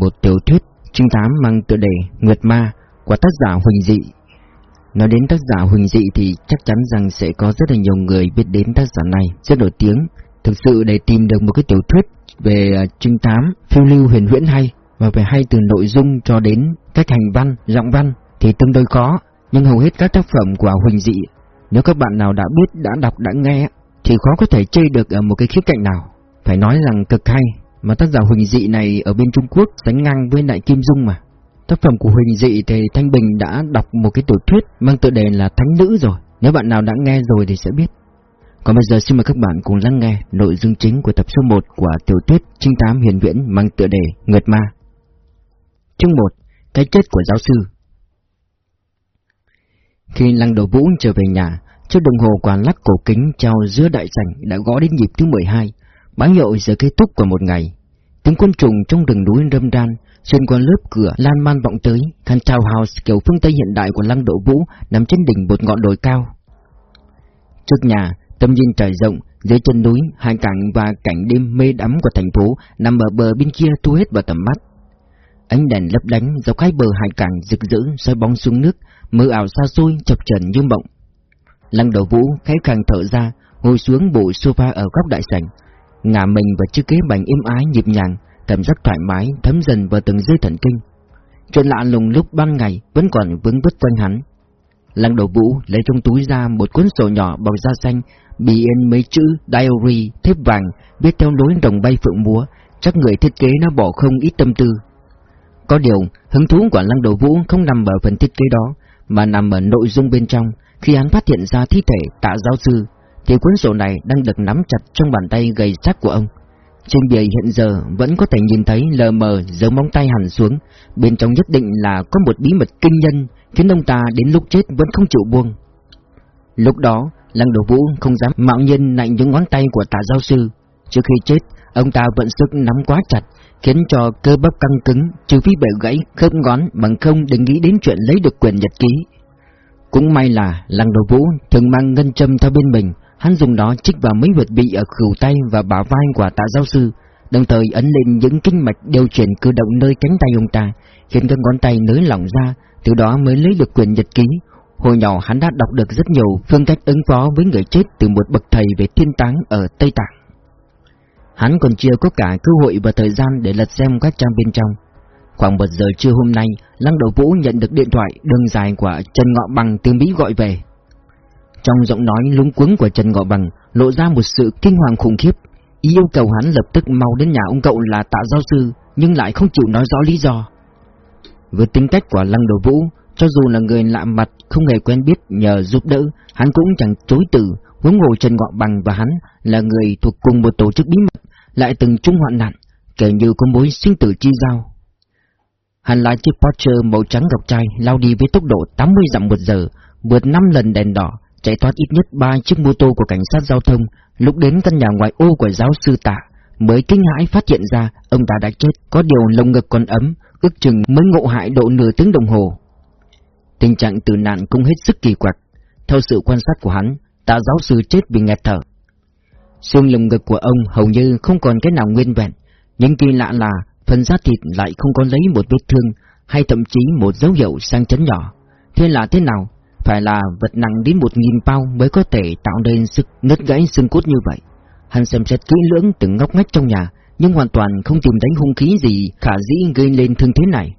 một tiểu thuyết trinh thám mang tựa đề Nguyệt Ma của tác giả Huỳnh Dị. Nói đến tác giả Huỳnh Dị thì chắc chắn rằng sẽ có rất là nhiều người biết đến tác giả này, rất nổi tiếng. Thực sự để tìm được một cái tiểu thuyết về à, trinh thám, phiêu lưu huyền huyễn hay và về hay từ nội dung cho đến cách hành văn, giọng văn thì tương đối khó, nhưng hầu hết các tác phẩm của Huỳnh Dị nếu các bạn nào đã biết, đã đọc, đã nghe thì khó có thể chơi được ở một cái khía cạnh nào. Phải nói rằng cực hay, mà tác giả Huỳnh Dị này ở bên Trung Quốc sánh ngang với lại Kim Dung mà. Tác phẩm của Huỳnh Dị thì Thanh Bình đã đọc một cái tiểu thuyết mang tựa đề là Thánh Nữ rồi. Nếu bạn nào đã nghe rồi thì sẽ biết. Còn bây giờ xin mời các bạn cùng lắng nghe nội dung chính của tập số 1 của tiểu thuyết trinh Tám Hiền viễn mang tựa đề Nguyệt Ma. Chương 1. Cái chết của giáo sư Khi Lăng Đầu Vũ trở về nhà, chiếc đồng hồ quả lắc cổ kính treo giữa đại sảnh đã gõ đến nhịp thứ 12, báo hiệu giờ kết thúc của một ngày. Tiếng côn trùng trong rừng núi râm ran xuyên qua lớp cửa lan man vọng tới, căn townhouse kiểu phương Tây hiện đại của Lăng Độ Vũ nằm trên đỉnh một ngọn đồi cao. Trước nhà, tầm nhìn trải rộng, dưới chân núi, hai cảng và cảnh đêm mê đắm của thành phố nằm ở bờ bên kia thu hết vào tầm mắt. Ánh đèn lấp lánh dọc hai bờ hải cảng rực rỡ soi bóng xuống nước, mơ ảo xa xôi chập chờn như mộng. Lăng Đầu Vũ khẽ càng thở ra, ngồi xuống bộ sofa ở góc đại sảnh, ngả mình vào chiếc ghế bành êm ái nhịp nhàng, cảm giác thoải mái thấm dần vào từng dây thần kinh. Chuyện lạ lùng lúc ban ngày vẫn còn vướng vứt quanh hắn. Lăng đầu vũ lấy trong túi ra một cuốn sổ nhỏ bọc da xanh, bị in mấy chữ diary thép vàng, viết theo lối rồng bay phượng múa, chắc người thiết kế nó bỏ không ít tâm tư. Có điều, hứng thú của lăng đầu vũ không nằm ở phần thiết kế đó, mà nằm ở nội dung bên trong, khi hắn phát hiện ra thi thể tạ giáo sư, thì cuốn sổ này đang được nắm chặt trong bàn tay gầy chắc của ông. Trên bìa hiện giờ vẫn có thể nhìn thấy lờ mờ dấu móng tay hẳn xuống, bên trong nhất định là có một bí mật kinh nhân, khiến ông ta đến lúc chết vẫn không chịu buông. Lúc đó, Lăng Đồ Vũ không dám mạo nhiên nạnh những ngón tay của tà giáo sư. Trước khi chết, ông ta vận sức nắm quá chặt, khiến cho cơ bắp căng cứng, trừ phi bẻ gãy khớp ngón bằng không đừng nghĩ đến chuyện lấy được quyền nhật ký. Cũng may là Lăng Đồ Vũ thường mang ngân châm theo bên mình, Hắn dùng đó chích vào mấy huyệt bị ở khửu tay và bả vai của tạ giáo sư, đồng thời ấn lên những kinh mạch điều chuyển cử động nơi cánh tay ông ta, khiến các ngón tay nới lỏng ra, từ đó mới lấy được quyền nhật ký. Hồi nhỏ hắn đã đọc được rất nhiều phương cách ứng phó với người chết từ một bậc thầy về thiên táng ở Tây Tạng. Hắn còn chưa có cả cơ hội và thời gian để lật xem các trang bên trong. Khoảng một giờ trưa hôm nay, Lăng Đầu Vũ nhận được điện thoại đường dài của Trần Ngọ Bằng từ Mỹ gọi về. Trong giọng nói lúng cuống của Trần Ngọ Bằng lộ ra một sự kinh hoàng khủng khiếp. Ý yêu cầu hắn lập tức mau đến nhà ông cậu là tạ giáo sư, nhưng lại không chịu nói rõ lý do. Với tính cách của Lăng Đồ Vũ, cho dù là người lạ mặt không hề quen biết nhờ giúp đỡ, hắn cũng chẳng chối từ, huống hồ Trần Ngọ Bằng và hắn là người thuộc cùng một tổ chức bí mật, lại từng chung hoạn nạn, kể như có mối sinh tử chi giao. Hắn lái chiếc Porsche màu trắng ngọc trai lao đi với tốc độ 80 dặm một giờ, vượt 5 lần đèn đỏ, chạy thoát ít nhất ba chiếc mô tô của cảnh sát giao thông, lúc đến căn nhà ngoại ô của giáo sư tạ, mới kinh hãi phát hiện ra ông ta đã chết, có điều lồng ngực còn ấm, ước chừng mới ngộ hại độ nửa tiếng đồng hồ. Tình trạng tử nạn cũng hết sức kỳ quặc, theo sự quan sát của hắn, tạ giáo sư chết vì nghẹt thở. Xương lồng ngực của ông hầu như không còn cái nào nguyên vẹn, nhưng kỳ lạ là phần da thịt lại không có lấy một vết thương hay thậm chí một dấu hiệu sang chấn nhỏ. Thế là thế nào? Phải là vật nặng đến một nghìn bao mới có thể tạo nên sức nứt gãy xương cốt như vậy. Hắn xem xét kỹ lưỡng từng ngóc ngách trong nhà, nhưng hoàn toàn không tìm thấy hung khí gì khả dĩ gây lên thương thế này.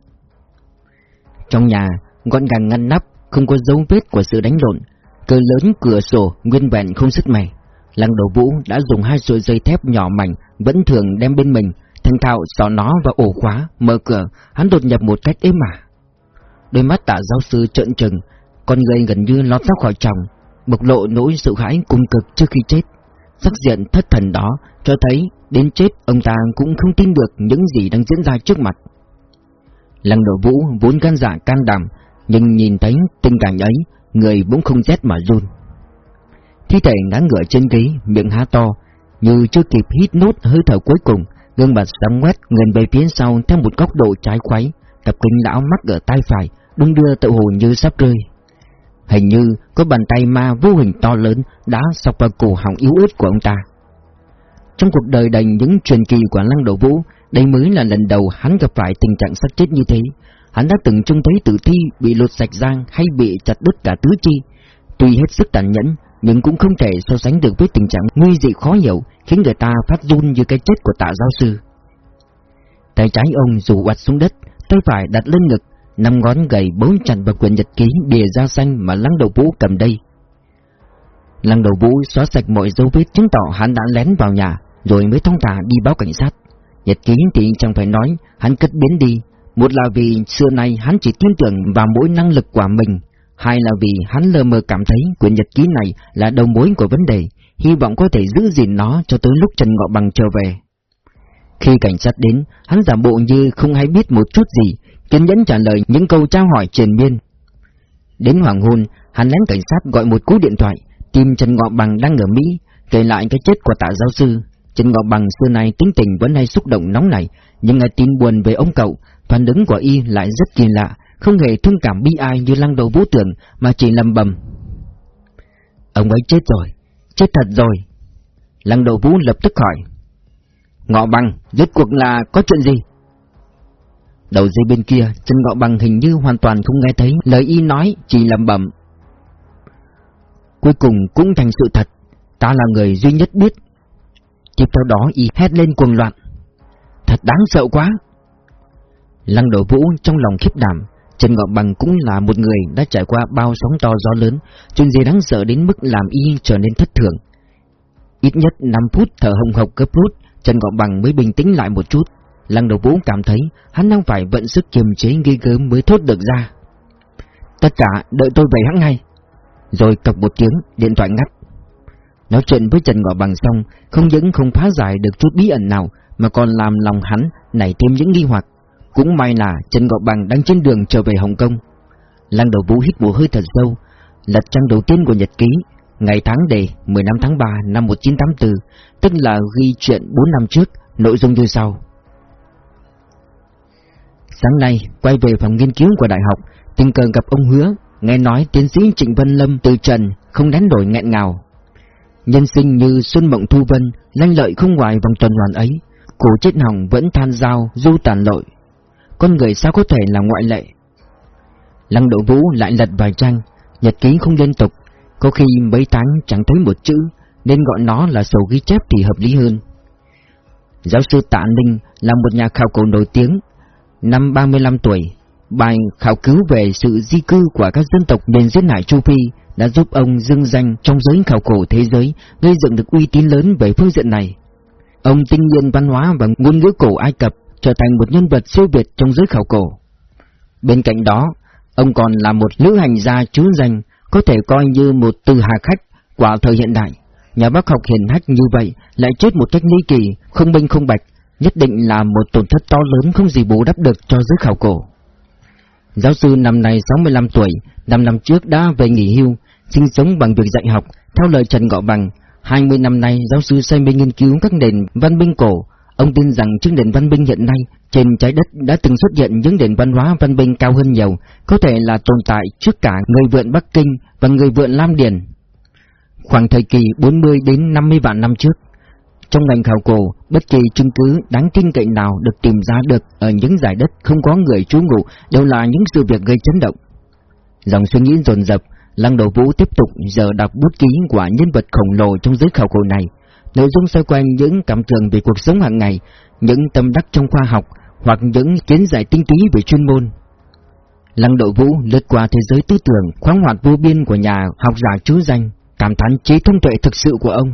Trong nhà, gọn gàng ngăn nắp, không có dấu vết của sự đánh lộn, cửa lớn cửa sổ nguyên vẹn không sức mẻ. Lăng đầu vũ đã dùng hai sợi dây thép nhỏ mảnh vẫn thường đem bên mình, thành thạo xỏ nó vào ổ khóa, mở cửa, hắn đột nhập một cách êm ả. Đôi mắt tả giáo sư trợn trừng, con người gần như lọt ra khỏi chồng, bộc lộ nỗi sợ hãi cung cực trước khi chết. Sắc diện thất thần đó cho thấy đến chết ông ta cũng không tin được những gì đang diễn ra trước mặt. Lăng độ vũ vốn gan dạ can đảm, nhưng nhìn thấy tình cảnh ấy, người bỗng không rét mà run. Thi thể ngã ngửa trên ghế, miệng há to, như chưa kịp hít nốt hơi thở cuối cùng, gương mặt sáng quét ngần về phía sau theo một góc độ trái khuấy, cặp kính lão mắc ở tay phải, đung đưa tự hồ như sắp rơi. Hình như có bàn tay ma vô hình to lớn đã sọc vào cổ họng yếu ớt của ông ta. Trong cuộc đời đầy những truyền kỳ của Lăng Đầu Vũ, Đây mới là lần đầu hắn gặp phải tình trạng sắc chết như thế. Hắn đã từng trông thấy tử thi bị lột sạch giang hay bị chặt đứt cả tứ chi. Tuy hết sức tàn nhẫn, nhưng cũng không thể so sánh được với tình trạng nguy dị khó hiểu, khiến người ta phát run như cái chết của tạ giáo sư. Tay trái ông rủ quạt xuống đất, tay phải đặt lên ngực, năm ngón gầy bấu chặt vào quyển nhật ký bìa da xanh mà lăng đầu vũ cầm đây. Lăng đầu vũ xóa sạch mọi dấu vết chứng tỏ hắn đã lén vào nhà, rồi mới thông thả đi báo cảnh sát. Nhật ký thì chẳng phải nói, hắn cất biến đi, một là vì xưa nay hắn chỉ tin tưởng vào mỗi năng lực của mình, hai là vì hắn lờ mờ cảm thấy quyển nhật ký này là đầu mối của vấn đề, hy vọng có thể giữ gìn nó cho tới lúc Trần Ngọ Bằng trở về. Khi cảnh sát đến, hắn giả bộ như không hay biết một chút gì, kiên nhẫn trả lời những câu trao hỏi triền miên. Đến hoàng hôn, hắn lén cảnh sát gọi một cú điện thoại, tìm Trần Ngọ Bằng đang ở Mỹ, kể lại cái chết của tạ giáo sư. Trần Ngọ Bằng xưa nay tính tình vẫn hay xúc động nóng này, nhưng nghe tin buồn về ông cậu, phản ứng của y lại rất kỳ lạ, không hề thương cảm bi ai như lăng đầu vũ tưởng mà chỉ lầm bầm. Ông ấy chết rồi, chết thật rồi. Lăng đầu vũ lập tức hỏi. Ngọ bằng, rốt cuộc là có chuyện gì? Đầu dây bên kia, chân ngọ bằng hình như hoàn toàn không nghe thấy lời y nói, chỉ lầm bẩm. Cuối cùng cũng thành sự thật, ta là người duy nhất biết. Tiếp theo đó y hét lên cuồng loạn. Thật đáng sợ quá! Lăng đổ vũ trong lòng khiếp đảm, Trần Ngọ Bằng cũng là một người đã trải qua bao sóng to gió lớn, chuyện gì đáng sợ đến mức làm y trở nên thất thường. Ít nhất 5 phút thở hồng hộc cấp rút, Trần Ngọ Bằng mới bình tĩnh lại một chút. Lăng đầu vũ cảm thấy hắn đang phải vận sức kiềm chế ghi gớm mới thốt được ra. Tất cả đợi tôi về hắn ngay. Rồi cọc một tiếng, điện thoại ngắt. Nói chuyện với Trần Ngọ Bằng xong, không những không phá giải được chút bí ẩn nào, mà còn làm lòng hắn nảy thêm những nghi hoặc. Cũng may là Trần Ngọ Bằng đang trên đường trở về Hồng Kông. Lăng đầu vũ hít một hơi thật sâu, lật trang đầu tiên của nhật ký, ngày tháng đề 15 tháng 3 năm 1984, tức là ghi chuyện 4 năm trước, nội dung như sau. Sáng nay, quay về phòng nghiên cứu của đại học, tình cờ gặp ông Hứa, nghe nói tiến sĩ Trịnh Vân Lâm từ trần, không đánh đổi nghẹn ngào. Nhân sinh như Xuân Mộng Thu Vân, lanh lợi không ngoài vòng tuần hoàn ấy, cổ chết hỏng vẫn than dao, du tàn lội, con người sao có thể là ngoại lệ. Lăng độ vũ lại lật vài trang, nhật ký không liên tục, có khi mấy tháng chẳng thấy một chữ, nên gọi nó là sổ ghi chép thì hợp lý hơn. Giáo sư Tạ Ninh là một nhà khảo cổ nổi tiếng, năm 35 tuổi, bài khảo cứu về sự di cư của các dân tộc miền duyên hải Châu Phi đã giúp ông dương danh trong giới khảo cổ thế giới, gây dựng được uy tín lớn về phương diện này. Ông tinh nghiên văn hóa và ngôn ngữ cổ Ai Cập trở thành một nhân vật siêu việt trong giới khảo cổ. Bên cạnh đó, ông còn là một lữ hành gia trứ danh, có thể coi như một từ hà khách của thời hiện đại. Nhà bác học hiền hách như vậy lại chết một cách ly kỳ, không minh không bạch, nhất định là một tổn thất to lớn không gì bù đắp được cho giới khảo cổ. Giáo sư năm nay 65 tuổi, 5 năm trước đã về nghỉ hưu, sinh sống bằng việc dạy học, theo lời Trần Ngọ Bằng. 20 năm nay, giáo sư say mê nghiên cứu các nền văn minh cổ, Ông tin rằng trước nền văn minh hiện nay, trên trái đất đã từng xuất hiện những nền văn hóa văn minh cao hơn nhiều, có thể là tồn tại trước cả người vượn Bắc Kinh và người vượn Lam Điền. Khoảng thời kỳ 40 đến 50 vạn năm trước, trong ngành khảo cổ, bất kỳ chứng cứ đáng tin cậy nào được tìm ra được ở những giải đất không có người trú ngụ đều là những sự việc gây chấn động. Dòng suy nghĩ dồn dập, Lăng Đầu Vũ tiếp tục giờ đọc bút ký của nhân vật khổng lồ trong giới khảo cổ này, Nội dung xoay quanh những cảm tưởng về cuộc sống hàng ngày, những tâm đắc trong khoa học hoặc những kiến giải tinh túy về chuyên môn. Lăng đội vũ lướt qua thế giới tư tưởng khoáng hoạt vô biên của nhà học giả chú danh, cảm thán trí thông tuệ thực sự của ông.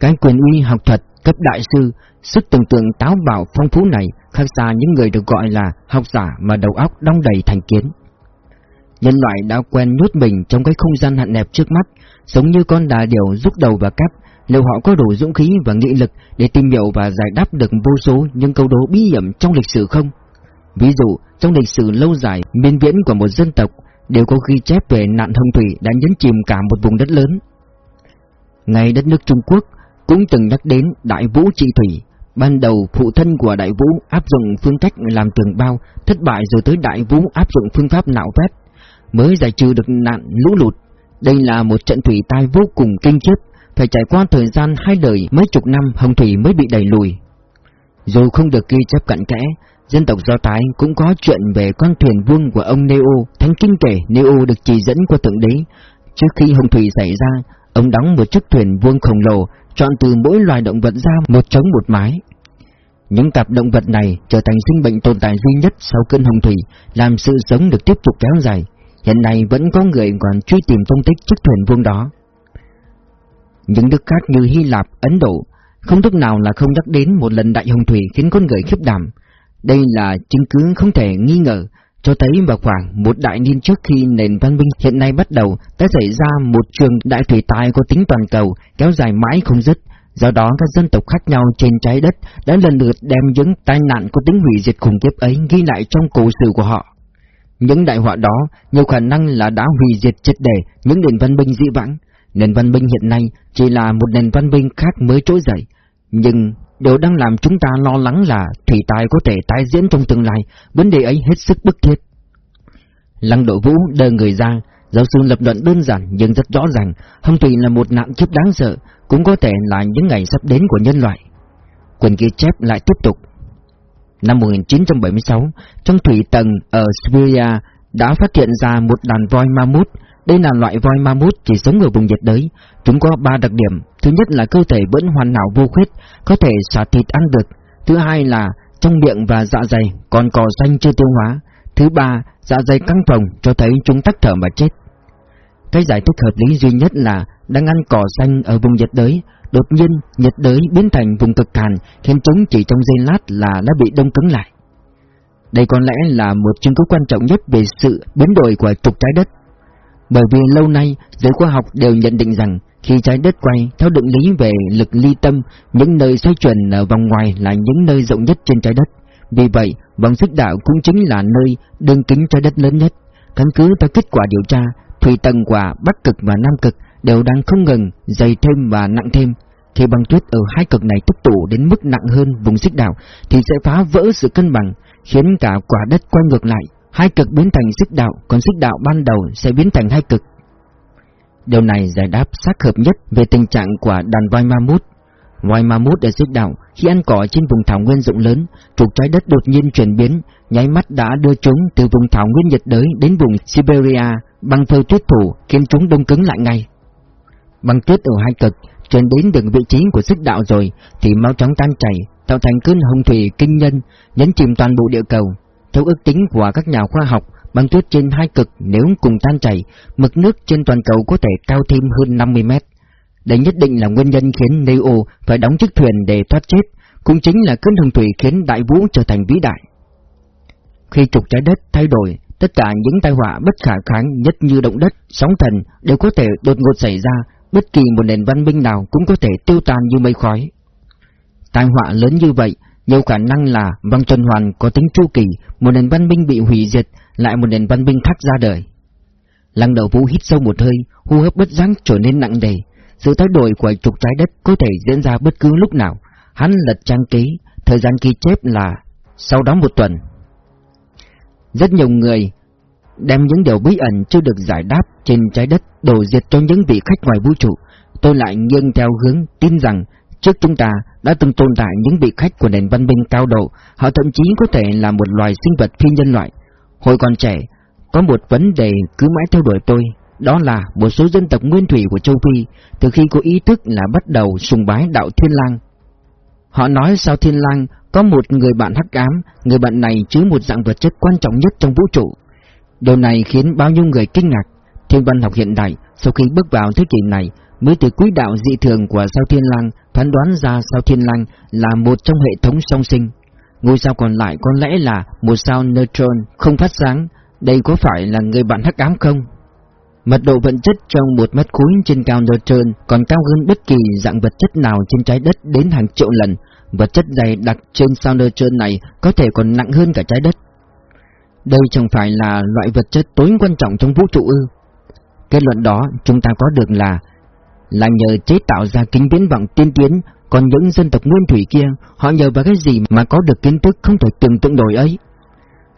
Cái quyền uy học thuật cấp đại sư, sức tưởng tượng táo bạo phong phú này khác xa những người được gọi là học giả mà đầu óc đong đầy thành kiến. Nhân loại đã quen nhốt mình trong cái không gian hạn hẹp trước mắt, giống như con đà điểu rút đầu và cắp, liệu họ có đủ dũng khí và nghị lực để tìm hiểu và giải đáp được vô số những câu đố bí hiểm trong lịch sử không? Ví dụ, trong lịch sử lâu dài, miên viễn của một dân tộc đều có ghi chép về nạn hồng thủy đã nhấn chìm cả một vùng đất lớn. ngày đất nước Trung Quốc cũng từng nhắc đến Đại Vũ Trị Thủy, ban đầu phụ thân của Đại Vũ áp dụng phương cách làm tường bao, thất bại rồi tới Đại Vũ áp dụng phương pháp nạo vét, mới giải trừ được nạn lũ lụt. Đây là một trận thủy tai vô cùng kinh khiếp, phải trải qua thời gian hai đời mấy chục năm Hồng Thủy mới bị đẩy lùi. Dù không được ghi chép cặn kẽ, dân tộc Do Thái cũng có chuyện về con thuyền vuông của ông Neo, thánh kinh kể Neo được chỉ dẫn qua tượng đế. Trước khi hồng thủy xảy ra, ông đóng một chiếc thuyền vuông khổng lồ, chọn từ mỗi loài động vật ra một trống một mái. Những cặp động vật này trở thành sinh bệnh tồn tại duy nhất sau cơn hồng thủy, làm sự sống được tiếp tục kéo dài. Hiện nay vẫn có người còn truy tìm tung tích chiếc thuyền vuông đó. Những nước khác như Hy Lạp, Ấn Độ, không lúc nào là không nhắc đến một lần đại hồng thủy khiến con người khiếp đảm. Đây là chứng cứ không thể nghi ngờ, cho thấy vào khoảng một đại niên trước khi nền văn minh hiện nay bắt đầu, đã xảy ra một trường đại thủy tai có tính toàn cầu, kéo dài mãi không dứt. Do đó, các dân tộc khác nhau trên trái đất đã lần lượt đem những tai nạn có tính hủy diệt khủng khiếp ấy ghi lại trong cổ sử của họ. Những đại họa đó nhiều khả năng là đã hủy diệt triệt để những nền văn minh dĩ vãng. Nền văn minh hiện nay chỉ là một nền văn minh khác mới trỗi dậy. Nhưng điều đang làm chúng ta lo lắng là thủy tài có thể tái diễn trong tương lai, vấn đề ấy hết sức bức thiết. Lăng độ vũ đờ người ra, giáo sư lập luận đơn giản nhưng rất rõ ràng, hồng thủy là một nạn kiếp đáng sợ, cũng có thể là những ngày sắp đến của nhân loại. Quyền ghi chép lại tiếp tục. Năm 1976, trong thủy tầng ở Siberia đã phát hiện ra một đàn voi ma mút. Đây là loại voi ma mút chỉ sống ở vùng nhiệt đới. Chúng có ba đặc điểm. Thứ nhất là cơ thể vẫn hoàn hảo vô khuyết, có thể xả thịt ăn được. Thứ hai là trong miệng và dạ dày còn cỏ xanh chưa tiêu hóa. Thứ ba, dạ dày căng phồng cho thấy chúng tắc thở mà chết. Cái giải thích hợp lý duy nhất là đang ăn cỏ xanh ở vùng nhiệt đới, đột nhiên nhiệt đới biến thành vùng cực hàn, khiến chúng chỉ trong giây lát là đã bị đông cứng lại. Đây có lẽ là một chứng cứ quan trọng nhất về sự biến đổi của trục trái đất. Bởi vì lâu nay, giới khoa học đều nhận định rằng khi trái đất quay theo định lý về lực ly tâm, những nơi xoay chuyển ở vòng ngoài là những nơi rộng nhất trên trái đất. Vì vậy, vòng xích đạo cũng chính là nơi đường kính trái đất lớn nhất. Căn cứ theo kết quả điều tra, thủy tầng quả Bắc Cực và Nam Cực đều đang không ngừng dày thêm và nặng thêm. Khi băng tuyết ở hai cực này tích tụ đến mức nặng hơn vùng xích đạo thì sẽ phá vỡ sự cân bằng, khiến cả quả đất quay ngược lại, hai cực biến thành xích đạo, còn xích đạo ban đầu sẽ biến thành hai cực. Điều này giải đáp xác hợp nhất về tình trạng của đàn voi ma mút. Voi ma mút ở xích đạo khi ăn cỏ trên vùng thảo nguyên rộng lớn, trục trái đất đột nhiên chuyển biến, nháy mắt đã đưa chúng từ vùng thảo nguyên nhiệt đới đến vùng Siberia, bằng phơi tuyết thủ khiến chúng đông cứng lại ngay. Băng tuyết ở hai cực chuyển đến được vị trí của xích đạo rồi thì mau chóng tan chảy, tạo thành cơn hồng thủy kinh nhân, nhấn chìm toàn bộ địa cầu. Theo ước tính của các nhà khoa học, băng tuyết trên hai cực nếu cùng tan chảy, mực nước trên toàn cầu có thể cao thêm hơn 50 mét. Đây nhất định là nguyên nhân khiến Neo phải đóng chiếc thuyền để thoát chết, cũng chính là cơn hồng thủy khiến đại vũ trở thành vĩ đại. Khi trục trái đất thay đổi, tất cả những tai họa bất khả kháng nhất như động đất, sóng thần đều có thể đột ngột xảy ra, bất kỳ một nền văn minh nào cũng có thể tiêu tan như mây khói. Tai họa lớn như vậy, nhiều khả năng là vòng tuần hoàn có tính chu kỳ, một nền văn minh bị hủy diệt, lại một nền văn minh khác ra đời. Lăng đầu vũ hít sâu một hơi, hô hấp bất giác trở nên nặng nề. Sự thay đổi của trục trái đất có thể diễn ra bất cứ lúc nào. Hắn lật trang ký, thời gian ghi chép là sau đó một tuần. Rất nhiều người đem những điều bí ẩn chưa được giải đáp trên trái đất đổ diệt cho những vị khách ngoài vũ trụ. Tôi lại nghiêng theo hướng tin rằng trước chúng ta đã từng tồn tại những vị khách của nền văn minh cao độ, họ thậm chí có thể là một loài sinh vật phi nhân loại. Hồi còn trẻ, có một vấn đề cứ mãi theo đuổi tôi, đó là một số dân tộc nguyên thủy của châu Phi, từ khi có ý thức là bắt đầu sùng bái đạo Thiên Lang. Họ nói sao Thiên Lang có một người bạn hắc ám, người bạn này chứa một dạng vật chất quan trọng nhất trong vũ trụ. Điều này khiến bao nhiêu người kinh ngạc. Thiên văn học hiện đại, sau khi bước vào thế kỷ này, mới từ quỹ đạo dị thường của sao Thiên Lang phán đoán ra sao Thiên Lang là một trong hệ thống song sinh. Ngôi sao còn lại có lẽ là một sao neutron không phát sáng, đây có phải là người bạn hắc ám không? Mật độ vận chất trong một mét khối trên cao neutron còn cao hơn bất kỳ dạng vật chất nào trên trái đất đến hàng triệu lần. Vật chất dày đặc trên sao neutron này có thể còn nặng hơn cả trái đất. Đây chẳng phải là loại vật chất tối quan trọng trong vũ trụ ư. Kết luận đó chúng ta có được là là nhờ chế tạo ra kính viễn vọng tiên tiến, còn những dân tộc nguyên thủy kia, họ nhờ vào cái gì mà có được kiến thức không thể tưởng tượng nổi ấy.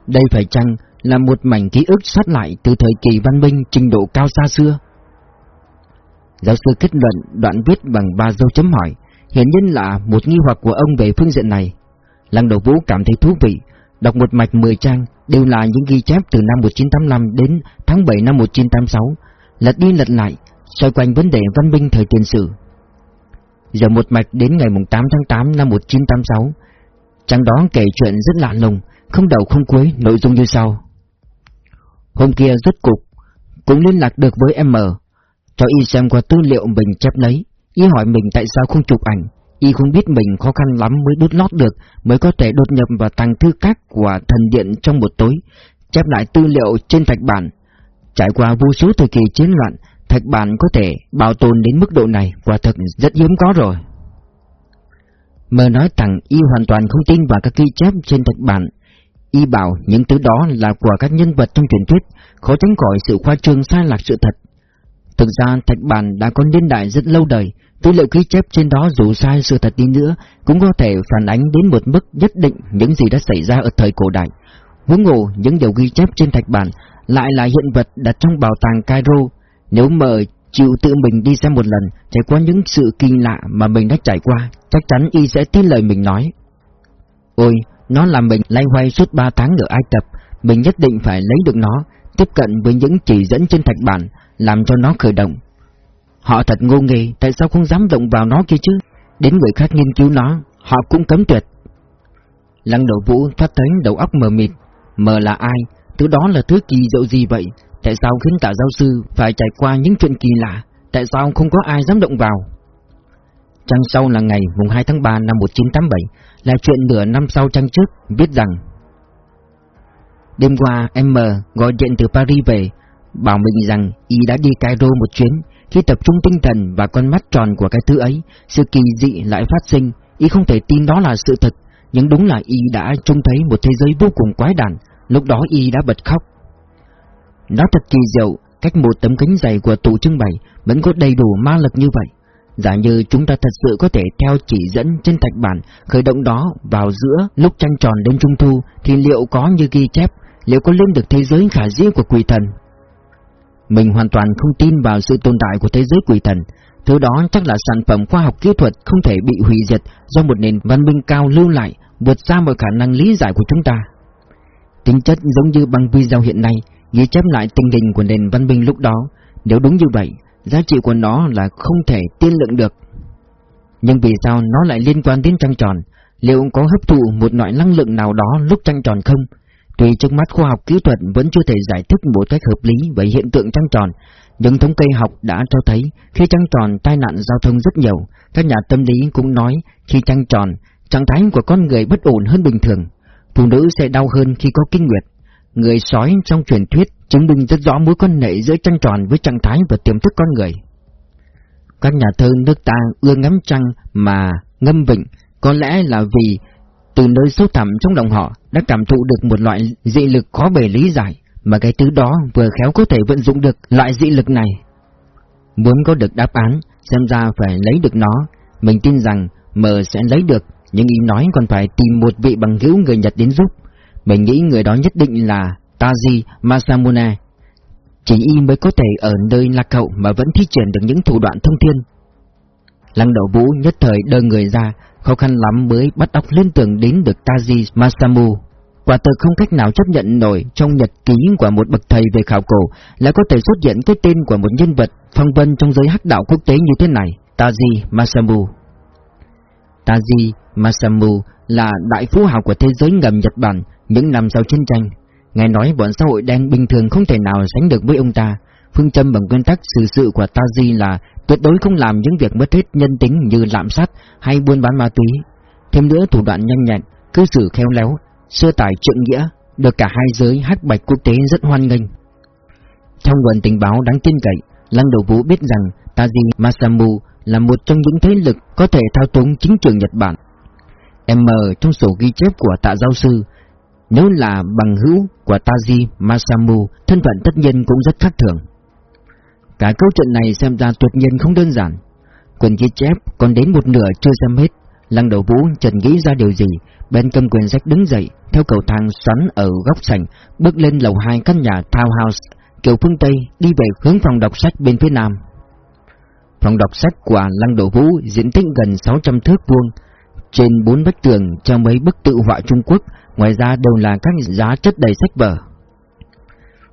Đây phải chăng là một mảnh ký ức sát lại từ thời kỳ văn minh trình độ cao xa xưa? Giáo sư kết luận đoạn viết bằng ba dấu chấm hỏi, hiển nhiên là một nghi hoặc của ông về phương diện này. Lăng Đầu Vũ cảm thấy thú vị, đọc một mạch 10 trang đều là những ghi chép từ năm 1985 đến tháng 7 năm 1986, lật đi lật lại, xoay quanh vấn đề văn minh thời tiền sử. Giờ một mạch đến ngày 8 tháng 8 năm 1986, trang đó kể chuyện rất lạ lùng, không đầu không cuối, nội dung như sau. Hôm kia rốt cục, cũng liên lạc được với M, cho y xem qua tư liệu mình chép lấy, y hỏi mình tại sao không chụp ảnh, y không biết mình khó khăn lắm mới đút lót được, mới có thể đột nhập vào tàng thư các của thần điện trong một tối, chép lại tư liệu trên thạch bản. Trải qua vô số thời kỳ chiến loạn, thạch bản có thể bảo tồn đến mức độ này quả thật rất hiếm có rồi. Mơ nói rằng y hoàn toàn không tin vào các ghi chép trên thạch bản. Y bảo những thứ đó là của các nhân vật trong truyền thuyết, khó tránh khỏi sự khoa trương sai lạc sự thật. Thực ra thạch bản đã có niên đại rất lâu đời, tư liệu ghi chép trên đó dù sai sự thật đi nữa cũng có thể phản ánh đến một mức nhất định những gì đã xảy ra ở thời cổ đại. Huống hồ những điều ghi chép trên thạch bản lại là hiện vật đặt trong bảo tàng Cairo. Nếu mời chịu tự mình đi xem một lần, trải qua những sự kinh lạ mà mình đã trải qua, chắc chắn y sẽ tin lời mình nói. Ôi, nó làm mình lay hoay suốt 3 tháng ở Ai Cập, mình nhất định phải lấy được nó, tiếp cận với những chỉ dẫn trên thạch bản, làm cho nó khởi động. Họ thật ngu nghề, tại sao không dám động vào nó kia chứ? Đến người khác nghiên cứu nó, họ cũng cấm tuyệt. Lăng đầu vũ phát thấy đầu óc mờ mịt, mờ là ai, thứ đó là thứ kỳ diệu gì vậy? Tại sao khiến cả giáo sư phải trải qua những chuyện kỳ lạ? Tại sao không có ai dám động vào? Trang sau là ngày mùng 2 tháng 3 năm 1987, là chuyện nửa năm sau trang trước, viết rằng Đêm qua M gọi điện từ Paris về, bảo mình rằng y đã đi Cairo một chuyến, khi tập trung tinh thần và con mắt tròn của cái thứ ấy, sự kỳ dị lại phát sinh, y không thể tin đó là sự thật, nhưng đúng là y đã trông thấy một thế giới vô cùng quái đản, lúc đó y đã bật khóc. Nó thật kỳ diệu, cách một tấm kính dày của tủ trưng bày vẫn có đầy đủ ma lực như vậy. Giả như chúng ta thật sự có thể theo chỉ dẫn trên thạch bản khởi động đó vào giữa lúc trăng tròn đến trung thu thì liệu có như ghi chép, liệu có lên được thế giới khả dĩ của quỷ thần? Mình hoàn toàn không tin vào sự tồn tại của thế giới quỷ thần, thứ đó chắc là sản phẩm khoa học kỹ thuật không thể bị hủy diệt do một nền văn minh cao lưu lại, vượt xa mọi khả năng lý giải của chúng ta. Tính chất giống như băng video hiện nay, ghi chép lại tình hình của nền văn minh lúc đó, nếu đúng như vậy, giá trị của nó là không thể tiên lượng được. Nhưng vì sao nó lại liên quan đến trăng tròn? Liệu có hấp thụ một loại năng lượng nào đó lúc trăng tròn không? Tuy trước mắt khoa học kỹ thuật vẫn chưa thể giải thích một cách hợp lý về hiện tượng trăng tròn, nhưng thống kê học đã cho thấy khi trăng tròn tai nạn giao thông rất nhiều, các nhà tâm lý cũng nói khi trăng tròn, trạng thái của con người bất ổn hơn bình thường, phụ nữ sẽ đau hơn khi có kinh nguyệt. Người sói trong truyền thuyết chứng minh rất rõ mối quan hệ giữa trăng tròn với trạng thái và tiềm thức con người. Các nhà thơ nước ta ưa ngắm trăng mà ngâm vịnh, có lẽ là vì từ nơi sâu thẳm trong lòng họ đã cảm thụ được một loại dị lực khó bề lý giải, mà cái thứ đó vừa khéo có thể vận dụng được loại dị lực này. Muốn có được đáp án, xem ra phải lấy được nó, mình tin rằng mờ sẽ lấy được, nhưng ý nói còn phải tìm một vị bằng hữu người Nhật đến giúp. Mình nghĩ người đó nhất định là Taji Masamune. Chỉ y mới có thể ở nơi lạc hậu mà vẫn thi triển được những thủ đoạn thông thiên. Lăng đậu vũ nhất thời đơ người ra, khó khăn lắm mới bắt óc liên tưởng đến được Taji Masamu. Quả thực không cách nào chấp nhận nổi trong nhật ký của một bậc thầy về khảo cổ lại có thể xuất hiện cái tên của một nhân vật phong vân trong giới hắc đạo quốc tế như thế này, Taji Masamu. Taji Masamu là đại phú hào của thế giới ngầm Nhật Bản những năm sau chiến tranh. Ngài nói bọn xã hội đen bình thường không thể nào sánh được với ông ta. Phương châm bằng nguyên tắc xử sự của Taji là tuyệt đối không làm những việc mất hết nhân tính như lạm sát hay buôn bán ma túy. Thêm nữa thủ đoạn nhanh nhẹn, cư xử khéo léo, sơ tải trượng nghĩa, được cả hai giới hắc bạch quốc tế rất hoan nghênh. Trong nguồn tình báo đáng tin cậy, Lăng Đầu Vũ biết rằng Taji Masamu là một trong những thế lực có thể thao túng chính trường Nhật Bản. M trong sổ ghi chép của tạ giáo sư, nếu là bằng hữu của Taji Masamu, thân phận tất nhiên cũng rất khác thường. Cả câu chuyện này xem ra tuyệt nhiên không đơn giản. Quyển ghi chép còn đến một nửa chưa xem hết, Lăng đầu vũ chợt nghĩ ra điều gì, bên cầm quyển sách đứng dậy, theo cầu thang xoắn ở góc sảnh, bước lên lầu hai căn nhà townhouse kiều phương Tây, đi về hướng phòng đọc sách bên phía nam. Phòng đọc sách của Lăng Đổ Vũ diện tích gần 600 thước vuông, Trên bốn bức tường treo mấy bức tự họa Trung Quốc, ngoài ra đều là các giá chất đầy sách vở.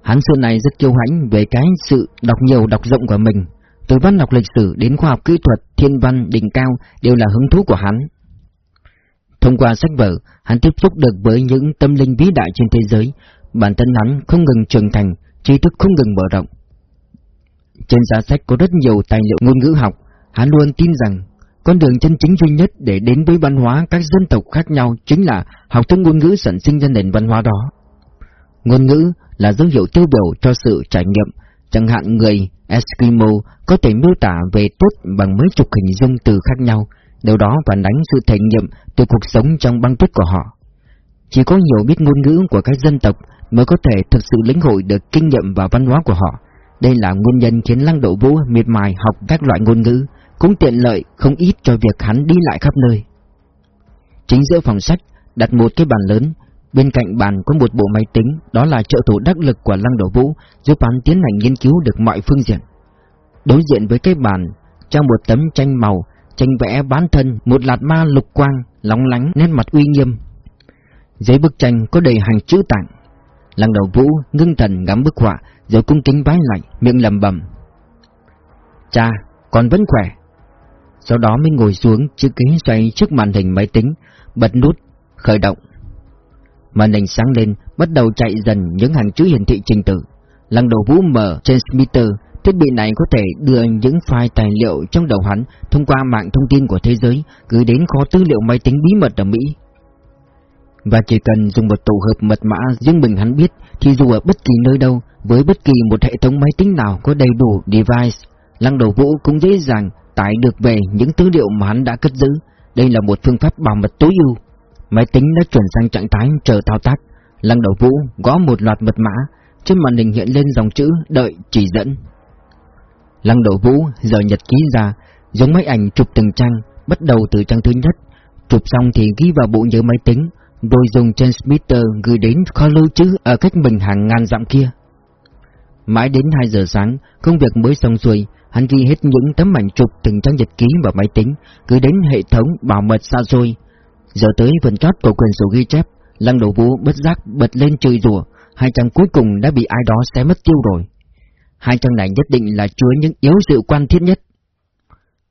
Hắn xưa này rất kiêu hãnh về cái sự đọc nhiều đọc rộng của mình. Từ văn học lịch sử đến khoa học kỹ thuật, thiên văn, đỉnh cao đều là hứng thú của hắn. Thông qua sách vở, hắn tiếp xúc được với những tâm linh vĩ đại trên thế giới, bản thân hắn không ngừng trưởng thành, trí thức không ngừng mở rộng. Trên giá sách có rất nhiều tài liệu ngôn ngữ học, hắn luôn tin rằng con đường chân chính duy nhất để đến với văn hóa các dân tộc khác nhau chính là học thức ngôn ngữ sản sinh ra nền văn hóa đó. Ngôn ngữ là dấu hiệu tiêu biểu cho sự trải nghiệm, chẳng hạn người Eskimo có thể miêu tả về tuyết bằng mấy chục hình dung từ khác nhau, điều đó phản ánh sự thể nghiệm từ cuộc sống trong băng tuyết của họ. Chỉ có nhiều biết ngôn ngữ của các dân tộc mới có thể thực sự lĩnh hội được kinh nghiệm và văn hóa của họ. Đây là nguyên nhân khiến Lăng Độ Vũ miệt mài học các loại ngôn ngữ, cũng tiện lợi không ít cho việc hắn đi lại khắp nơi. Chính giữa phòng sách đặt một cái bàn lớn, bên cạnh bàn có một bộ máy tính, đó là trợ thủ đắc lực của Lăng Độ Vũ, giúp hắn tiến hành nghiên cứu được mọi phương diện. Đối diện với cái bàn, trong một tấm tranh màu, tranh vẽ bán thân, một lạt ma lục quang, lóng lánh nét mặt uy nghiêm. Dưới bức tranh có đầy hàng chữ tạng. Lăng Đầu Vũ ngưng thần ngắm bức họa, rồi cung kính vái lạy, miệng lầm bầm. Cha, con vẫn khỏe. Sau đó mới ngồi xuống chữ ký xoay trước màn hình máy tính, bật nút, khởi động. Màn hình sáng lên, bắt đầu chạy dần những hàng chữ hiển thị trình tự. Lăng đầu vũ mở transmitter, thiết bị này có thể đưa những file tài liệu trong đầu hắn thông qua mạng thông tin của thế giới gửi đến kho tư liệu máy tính bí mật ở Mỹ. Và chỉ cần dùng một tổ hợp mật mã riêng mình hắn biết thì dù ở bất kỳ nơi đâu, với bất kỳ một hệ thống máy tính nào có đầy đủ device, Lăng đầu vũ cũng dễ dàng tải được về những tư liệu mà hắn đã cất giữ. Đây là một phương pháp bảo mật tối ưu. Máy tính đã chuyển sang trạng thái chờ thao tác. Lăng đầu vũ gõ một loạt mật mã, trên màn hình hiện lên dòng chữ đợi chỉ dẫn. Lăng đầu vũ giờ nhật ký ra, giống máy ảnh chụp từng trang, bắt đầu từ trang thứ nhất. Chụp xong thì ghi vào bộ nhớ máy tính, rồi dùng transmitter gửi đến kho lưu trữ ở cách mình hàng ngàn dặm kia. Mãi đến 2 giờ sáng, công việc mới xong xuôi, hắn ghi hết những tấm ảnh chụp từng trang nhật ký vào máy tính, gửi đến hệ thống bảo mật xa xôi. Giờ tới phần chót của quyền sổ ghi chép, Lăng Đầu Vũ bất giác bật lên chơi rùa, hai trang cuối cùng đã bị ai đó xé mất tiêu rồi. Hai trang này nhất định là chứa những yếu sự quan thiết nhất.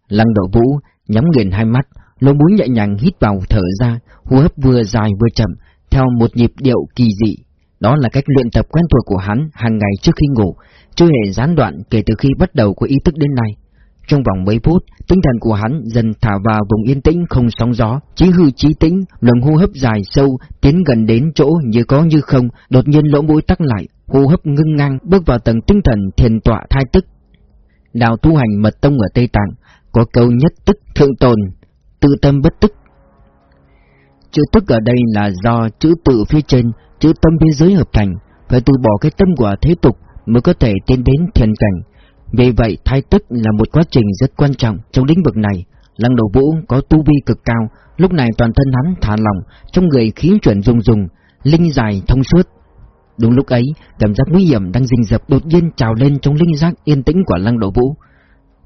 Lăng Đầu Vũ nhắm nghiền hai mắt, lỗ mũi nhẹ nhàng hít vào thở ra, hô hấp vừa dài vừa chậm, theo một nhịp điệu kỳ dị. Đó là cách luyện tập quen thuộc của hắn hàng ngày trước khi ngủ, chưa hề gián đoạn kể từ khi bắt đầu có ý thức đến nay. Trong vòng mấy phút, tinh thần của hắn dần thả vào vùng yên tĩnh không sóng gió, chí hư chí tĩnh, luồng hô hấp dài sâu, tiến gần đến chỗ như có như không, đột nhiên lỗ mũi tắc lại, hô hấp ngưng ngang, bước vào tầng tinh thần thiền tọa thai tức. Đào tu hành mật tông ở Tây Tạng, có câu nhất tức thượng tồn, tự tâm bất tức. Chữ tức ở đây là do chữ tự phía trên, chữ tâm phía dưới hợp thành, phải từ bỏ cái tâm của thế tục mới có thể tiến đến thiền cảnh. Vì vậy, thai tức là một quá trình rất quan trọng trong lĩnh vực này. Lăng đầu vũ có tu vi cực cao, lúc này toàn thân hắn thả lỏng, trong người khí chuyển rung rung, linh dài thông suốt. Đúng lúc ấy, cảm giác nguy hiểm đang rình rập đột nhiên trào lên trong linh giác yên tĩnh của lăng đầu vũ.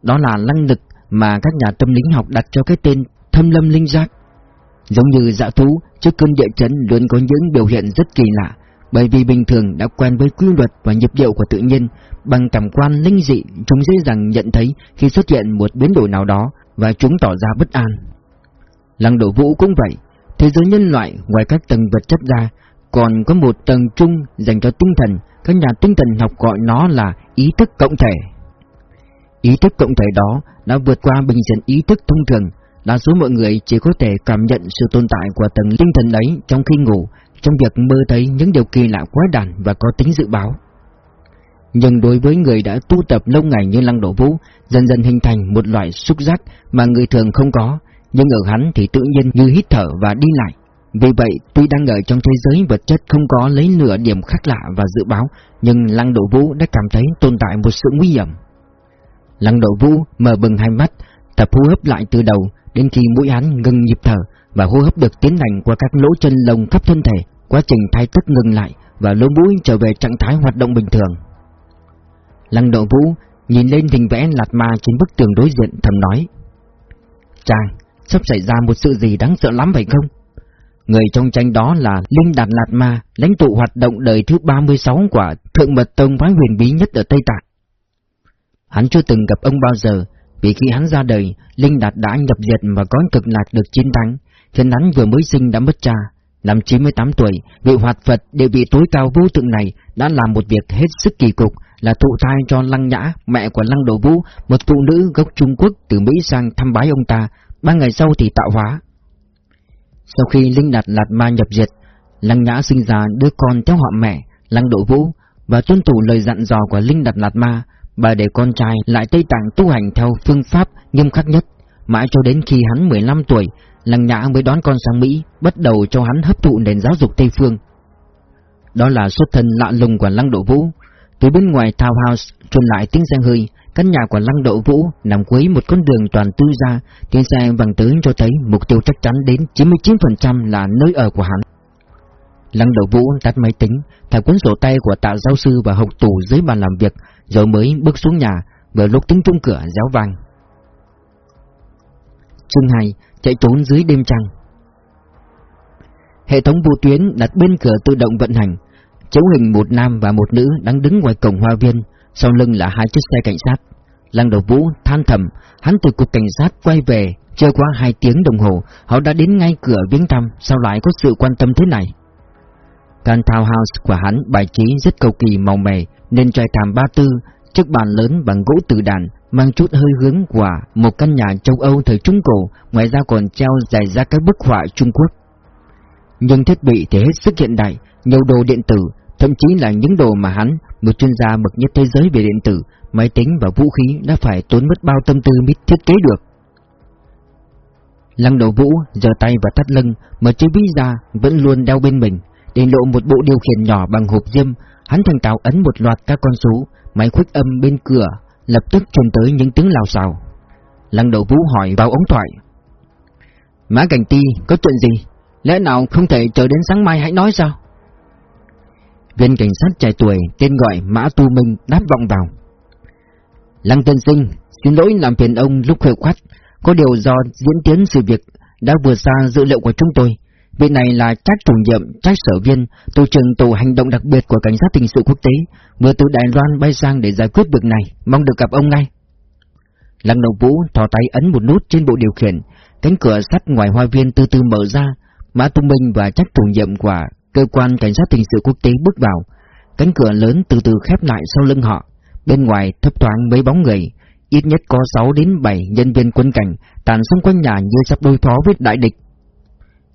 Đó là lăng lực mà các nhà tâm lý học đặt cho cái tên thâm lâm linh giác. Giống như dạ thú, trước cơn địa chấn luôn có những biểu hiện rất kỳ lạ, bởi vì bình thường đã quen với quy luật và nhịp điệu của tự nhiên, bằng cảm quan linh dị, chúng dễ dàng nhận thấy khi xuất hiện một biến đổi nào đó và chúng tỏ ra bất an. Lăng độ vũ cũng vậy, thế giới nhân loại ngoài các tầng vật chất ra, còn có một tầng chung dành cho tinh thần, các nhà tinh thần học gọi nó là ý thức cộng thể. Ý thức cộng thể đó đã vượt qua bình diện ý thức thông thường, đa số mọi người chỉ có thể cảm nhận sự tồn tại của tầng tinh thần ấy trong khi ngủ, trong việc mơ thấy những điều kỳ lạ quái đản và có tính dự báo. Nhưng đối với người đã tu tập lâu ngày như Lăng Đổ Vũ, dần dần hình thành một loại xúc giác mà người thường không có, nhưng ở hắn thì tự nhiên như hít thở và đi lại. Vì vậy, tuy đang ở trong thế giới vật chất không có lấy nửa điểm khác lạ và dự báo, nhưng Lăng Độ Vũ đã cảm thấy tồn tại một sự nguy hiểm. Lăng Độ Vũ mở bừng hai mắt, tập hô hấp lại từ đầu, đến khi mũi hắn ngừng nhịp thở và hô hấp được tiến hành qua các lỗ chân lông khắp thân thể, quá trình thai tức ngừng lại và lỗ mũi trở về trạng thái hoạt động bình thường. Lăng Độ Vũ nhìn lên hình vẽ lạt ma trên bức tường đối diện thầm nói: "Chàng, sắp xảy ra một sự gì đáng sợ lắm phải không? Người trong tranh đó là Linh Đạt Lạt Ma, lãnh tụ hoạt động đời thứ 36 của Thượng Mật Tông phái huyền bí nhất ở Tây Tạng. Hắn chưa từng gặp ông bao giờ, vì khi hắn ra đời, Linh Đạt đã nhập diệt và có cực lạc được chiến thắng, khiến hắn vừa mới sinh đã mất cha. Năm 98 tuổi, vị hoạt Phật địa vị tối cao vô thượng này đã làm một việc hết sức kỳ cục là thụ thai cho Lăng Nhã, mẹ của Lăng Đồ Vũ, một phụ nữ gốc Trung Quốc từ Mỹ sang thăm bái ông ta, ba ngày sau thì tạo hóa. Sau khi Linh Đạt Lạt Ma nhập diệt, Lăng Nhã sinh ra đứa con theo họ mẹ, Lăng Độ Vũ, và tuân thủ lời dặn dò của Linh Đạt Lạt Ma, bà để con trai lại Tây Tạng tu hành theo phương pháp nghiêm khắc nhất, mãi cho đến khi hắn 15 tuổi, Lăng Nhã mới đón con sang Mỹ, bắt đầu cho hắn hấp thụ nền giáo dục Tây Phương. Đó là xuất thân lạ lùng của Lăng Độ Vũ. Từ bên ngoài townhouse truyền lại tiếng xe hơi, căn nhà của Lăng Độ Vũ nằm cuối một con đường toàn tư gia, tiếng xe vàng tới cho thấy mục tiêu chắc chắn đến 99% là nơi ở của hắn. Lăng Độ Vũ tắt máy tính, thả cuốn sổ tay của tạ giáo sư và học tủ dưới bàn làm việc, rồi mới bước xuống nhà, vừa lúc tiếng trung cửa réo vang. Chương 2 chạy trốn dưới đêm trăng. Hệ thống vô tuyến đặt bên cửa tự động vận hành, chiếu hình một nam và một nữ đang đứng ngoài cổng hoa viên, sau lưng là hai chiếc xe cảnh sát. Lăng đầu vũ than thầm, hắn từ cục cảnh sát quay về, chưa qua hai tiếng đồng hồ, họ đã đến ngay cửa viếng thăm, sao lại có sự quan tâm thế này? Căn townhouse của hắn bài trí rất cầu kỳ màu mè, nên trai thảm ba tư, chiếc bàn lớn bằng gỗ từ đàn, mang chút hơi hướng của một căn nhà châu Âu thời Trung Cổ, ngoài ra còn treo dài ra các bức họa Trung Quốc. Nhưng thiết bị thì hết sức hiện đại, nhiều đồ điện tử, thậm chí là những đồ mà hắn, một chuyên gia bậc nhất thế giới về điện tử, máy tính và vũ khí đã phải tốn mất bao tâm tư mới thiết kế được. Lăng đầu vũ giơ tay và thắt lưng, mở chiếc ví ra vẫn luôn đeo bên mình, để lộ một bộ điều khiển nhỏ bằng hộp diêm, hắn thành tạo ấn một loạt các con số, máy khuếch âm bên cửa lập tức truyền tới những tiếng lào xào. Lăng đầu vũ hỏi vào ống thoại. Mã Cảnh Ti, có chuyện gì? Lẽ nào không thể chờ đến sáng mai hãy nói sao? Viên cảnh sát trẻ tuổi tên gọi Mã Tu Minh đáp vọng vào. Lăng Tân Sinh, xin lỗi làm phiền ông lúc khuya khoát, có điều do diễn tiến sự việc đã vượt xa dữ liệu của chúng tôi. Vị này là trách chủ nhiệm, trách sở viên, tổ trưởng tổ hành động đặc biệt của cảnh sát tình sự quốc tế, vừa từ Đài Loan bay sang để giải quyết việc này, mong được gặp ông ngay. Lăng Đầu Vũ thò tay ấn một nút trên bộ điều khiển, cánh cửa sắt ngoài hoa viên từ từ mở ra, Mã Tung Minh và trách chủ nhiệm của cơ quan cảnh sát tình sự quốc tế bước vào, cánh cửa lớn từ từ khép lại sau lưng họ, bên ngoài thấp thoáng mấy bóng người, ít nhất có 6 đến 7 nhân viên quân cảnh tàn xung quanh nhà như sắp đối phó với đại địch.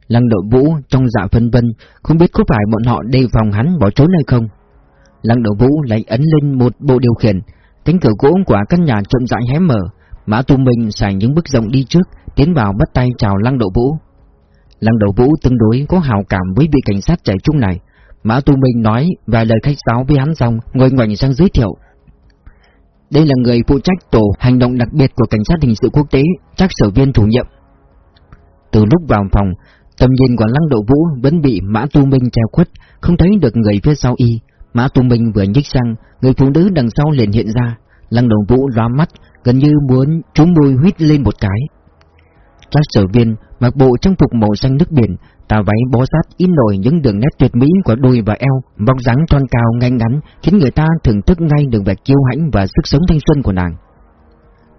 Lăng đội vũ trong dạ phân vân, không biết có phải bọn họ đề phòng hắn bỏ trốn hay không. Lăng đội vũ lại ấn lên một bộ điều khiển, cánh cửa gỗ của căn nhà chậm rãi hé mở, Mã Tu Minh xài những bước rộng đi trước, tiến vào bắt tay chào Lăng Độ Vũ. Lăng Độ Vũ tương đối có hào cảm với vị cảnh sát trẻ trung này. Mã Tu Minh nói vài lời khách sáo với hắn xong, ngồi ngoảnh sang giới thiệu. Đây là người phụ trách tổ hành động đặc biệt của cảnh sát hình sự quốc tế, chắc sở viên chủ nhiệm. Từ lúc vào phòng, Tầm nhìn của Lăng Độ Vũ vẫn bị Mã Tu Minh che khuất, không thấy được người phía sau y. Mã Tu Minh vừa nhích sang, người phụ nữ đằng sau liền hiện ra. Lăng Độ Vũ loa mắt, gần như muốn trúng môi huyết lên một cái. Các sở viên mặc bộ trang phục màu xanh nước biển, tà váy bó sát in nổi những đường nét tuyệt mỹ của đùi và eo, bóng dáng toan cao ngay ngắn, khiến người ta thưởng thức ngay đường vẻ kiêu hãnh và sức sống thanh xuân của nàng.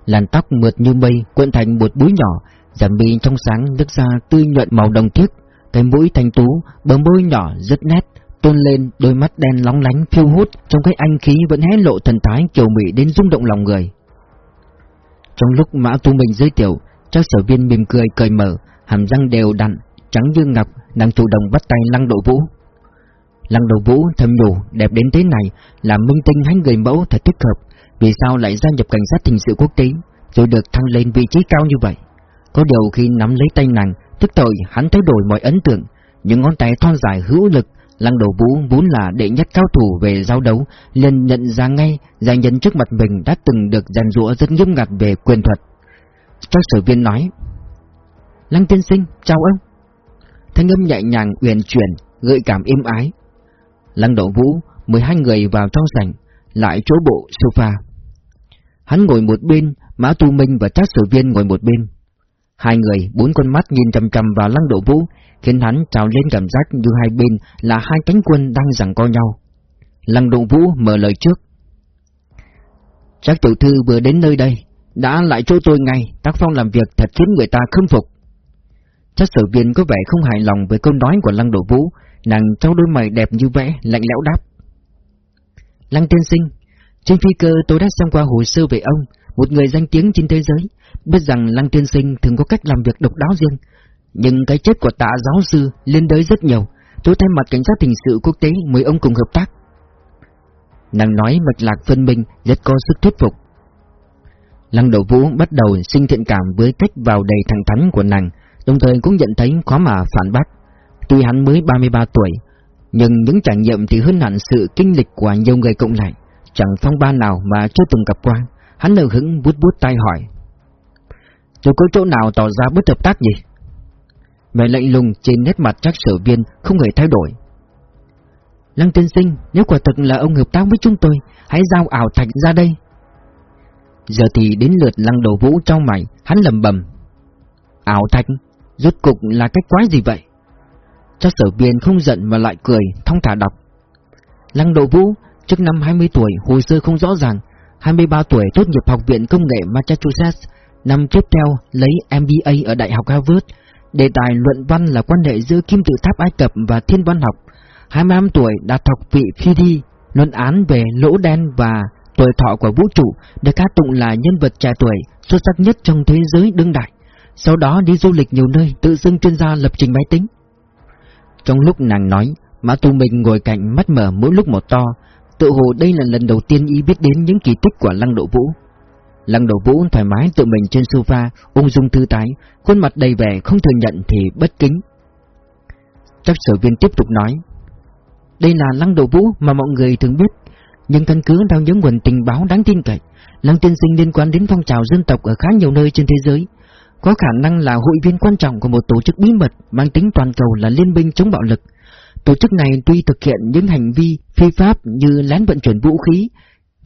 Làn tóc mượt như mây, cuộn thành một búi nhỏ, Giảm mi trong sáng nước da tươi nhuận màu đồng tiếc, cái mũi thanh tú, bờ môi nhỏ rất nét, tôn lên đôi mắt đen lóng lánh phiêu hút trong cái anh khí vẫn hé lộ thần thái kiều mỹ đến rung động lòng người. Trong lúc Mã Tu Minh giới thiệu, các sở viên mỉm cười cười mở, hàm răng đều đặn, trắng như ngọc, đang chủ động bắt tay Lăng Độ Vũ. Lăng Độ Vũ thầm nhủ, đẹp đến thế này, là minh tinh hay người mẫu thật thích hợp, vì sao lại gia nhập cảnh sát hình sự quốc tế, rồi được thăng lên vị trí cao như vậy. Có điều khi nắm lấy tay nàng, tức tội hắn thay đổi mọi ấn tượng, những ngón tay thon dài hữu lực, lăng đầu vũ vốn là đệ nhất cao thủ về giao đấu, liền nhận ra ngay giang nhân trước mặt mình đã từng được rèn rũa rất nghiêm ngặt về quyền thuật. Các sở viên nói, Lăng tiên sinh, chào ông. Thanh âm nhẹ nhàng uyển chuyển, gợi cảm êm ái. Lăng đậu vũ, mười hai người vào trong sảnh, lại chỗ bộ sofa. Hắn ngồi một bên, Mã Tu Minh và các sở viên ngồi một bên. Hai người, bốn con mắt nhìn chầm chầm vào lăng độ vũ, khiến hắn trào lên cảm giác như hai bên là hai cánh quân đang giằng co nhau. Lăng độ vũ mở lời trước. Chắc tiểu thư vừa đến nơi đây, đã lại chỗ tôi ngay, tác phong làm việc thật khiến người ta khâm phục. Chắc sở viên có vẻ không hài lòng với câu nói của Lăng Độ Vũ, nàng trong đôi mày đẹp như vẽ, lạnh lẽo đáp. Lăng tiên sinh, trên phi cơ tôi đã xem qua hồ sơ về ông, một người danh tiếng trên thế giới, biết rằng Lăng tiên sinh thường có cách làm việc độc đáo riêng, nhưng cái chết của tạ giáo sư lên đới rất nhiều, tôi thay mặt cảnh sát hình sự quốc tế mời ông cùng hợp tác. Nàng nói mạch lạc phân minh rất có sức thuyết phục. Lăng Đầu Vũ bắt đầu sinh thiện cảm với cách vào đầy thẳng thắn của nàng, đồng thời cũng nhận thấy khó mà phản bác. Tuy hắn mới 33 tuổi, nhưng những trải nghiệm thì hơn hẳn sự kinh lịch của nhiều người cộng lại, chẳng phong ba nào mà chưa từng gặp qua. Hắn nở hứng bút bút tay hỏi. tôi có chỗ nào tỏ ra bất hợp tác gì? Vẻ lạnh lùng trên nét mặt chắc sở viên không hề thay đổi. Lăng tiên sinh, nếu quả thực là ông hợp tác với chúng tôi, hãy giao ảo thạch ra đây. Giờ thì đến lượt lăng đầu vũ trong mày, hắn lầm bầm. Ảo thạch, rốt cục là cách quái gì vậy? Chắc sở viên không giận mà lại cười, thong thả đọc. Lăng đầu vũ, trước năm 20 tuổi, hồ sơ không rõ ràng, 23 tuổi tốt nghiệp học viện công nghệ Massachusetts, năm tiếp theo lấy MBA ở Đại học Harvard, đề tài luận văn là quan hệ giữa kim tự tháp Ai Cập và thiên văn học. 25 tuổi đạt học vị PhD, luận án về lỗ đen và tuổi thọ của vũ trụ được ca tụng là nhân vật trẻ tuổi xuất sắc nhất trong thế giới đương đại. Sau đó đi du lịch nhiều nơi, tự xưng chuyên gia lập trình máy tính. Trong lúc nàng nói, Mã Tu Minh ngồi cạnh mắt mở mỗi lúc một to, tự hồ đây là lần đầu tiên y biết đến những kỳ tích của Lăng Độ Vũ. Lăng Độ Vũ thoải mái tự mình trên sofa, ung dung thư tái, khuôn mặt đầy vẻ không thừa nhận thì bất kính. Chắc sở viên tiếp tục nói, đây là Lăng Độ Vũ mà mọi người thường biết, nhưng căn cứ theo những nguồn tình báo đáng tin cậy, Lăng tiên sinh liên quan đến phong trào dân tộc ở khá nhiều nơi trên thế giới, có khả năng là hội viên quan trọng của một tổ chức bí mật mang tính toàn cầu là Liên minh chống bạo lực. Tổ chức này tuy thực hiện những hành vi phi pháp như lén vận chuyển vũ khí,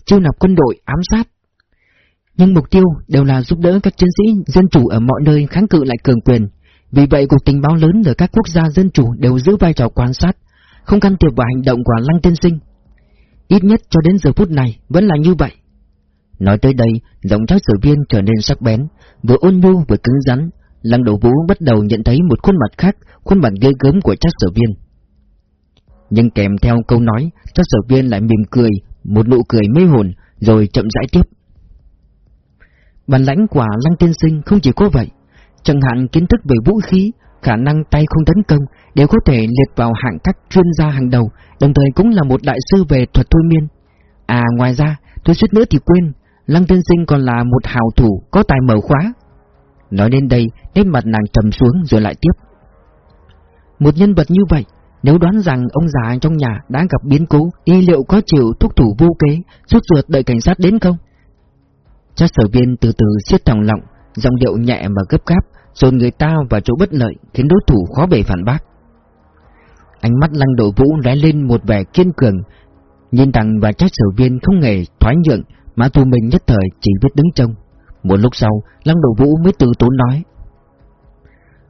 chiêu nạp quân đội, ám sát, nhưng mục tiêu đều là giúp đỡ các chiến sĩ dân chủ ở mọi nơi kháng cự lại cường quyền. Vì vậy cuộc tình báo lớn ở các quốc gia dân chủ đều giữ vai trò quan sát, không can thiệp vào hành động của Lăng Tiên Sinh. Ít nhất cho đến giờ phút này vẫn là như vậy. Nói tới đây, giọng trác sử viên trở nên sắc bén, vừa ôn nhu vừa cứng rắn. Lăng đầu vũ bắt đầu nhận thấy một khuôn mặt khác, khuôn mặt ghê gớm của trác sử viên. Nhưng kèm theo câu nói, cho sở viên lại mỉm cười, một nụ cười mê hồn, rồi chậm rãi tiếp. Bản lãnh của Lăng Tiên Sinh không chỉ có vậy, chẳng hạn kiến thức về vũ khí, khả năng tay không tấn công đều có thể liệt vào hạng các chuyên gia hàng đầu, đồng thời cũng là một đại sư về thuật thôi miên. À ngoài ra, tôi suýt nữa thì quên, Lăng Tiên Sinh còn là một hào thủ có tài mở khóa. Nói đến đây, nét mặt nàng trầm xuống rồi lại tiếp. Một nhân vật như vậy, nếu đoán rằng ông già trong nhà đã gặp biến cố, y liệu có chịu thúc thủ vô kế, suốt ruột đợi cảnh sát đến không? Chắc sở viên từ từ siết thòng lọng, giọng điệu nhẹ mà gấp gáp, dồn người ta vào chỗ bất lợi, khiến đối thủ khó bề phản bác. Ánh mắt lăng đội vũ lóe lên một vẻ kiên cường, nhìn thẳng và trách sở viên không hề thoái nhượng, mà tù mình nhất thời chỉ biết đứng trông. Một lúc sau, lăng đội vũ mới từ tốn nói.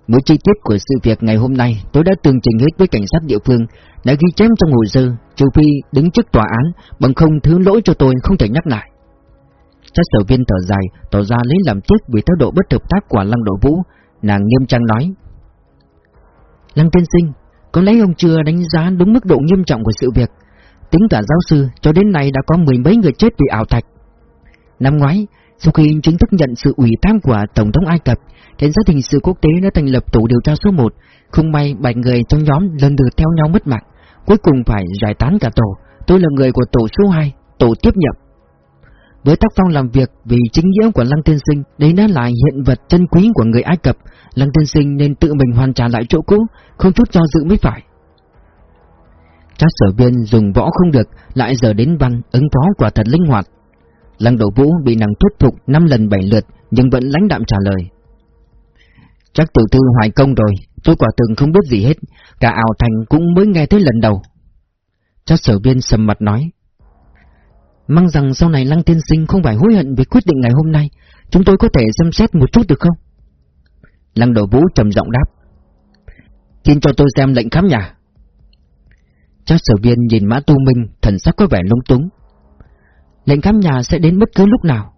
Mỗi chi tiết của sự việc ngày hôm nay tôi đã tường trình hết với cảnh sát địa phương, đã ghi chép trong hồ sơ, trừ phi đứng trước tòa án, bằng không thứ lỗi cho tôi không thể nhắc lại. Chắc sở viên thở dài, tỏ ra lấy làm tiếc vì thái độ bất hợp tác của Lăng Độ Vũ, nàng nghiêm trang nói. Lăng tiên sinh, có lẽ ông chưa đánh giá đúng mức độ nghiêm trọng của sự việc. Tính cả giáo sư, cho đến nay đã có mười mấy người chết vì ảo thạch. Năm ngoái, sau khi chính thức nhận sự ủy thác của Tổng thống Ai Cập, cảnh sát hình sự quốc tế đã thành lập tổ điều tra số 1. Không may bảy người trong nhóm lần lượt theo nhau mất mạng, cuối cùng phải giải tán cả tổ. Tôi là người của tổ số 2, tổ tiếp nhận. Với tác phong làm việc vì chính nghĩa của Lăng Tiên Sinh, đấy đã là hiện vật chân quý của người Ai Cập, Lăng Tiên Sinh nên tự mình hoàn trả lại chỗ cũ, không chút cho dự mới phải. Các sở viên dùng võ không được, lại giờ đến văn, ứng phó quả thật linh hoạt. Lăng Đầu Vũ bị nàng thuyết phục năm lần bảy lượt, nhưng vẫn lãnh đạm trả lời. Chắc tiểu thư hoài công rồi, tôi quả từng không biết gì hết, cả ảo thành cũng mới nghe tới lần đầu. Chắc sở viên sầm mặt nói. Mong rằng sau này Lăng Tiên Sinh không phải hối hận vì quyết định ngày hôm nay Chúng tôi có thể xem xét một chút được không? Lăng Độ Vũ trầm giọng đáp. Xin cho tôi xem lệnh khám nhà. Chắc sở viên nhìn Mã Tu Minh thần sắc có vẻ lung túng. Lệnh khám nhà sẽ đến bất cứ lúc nào.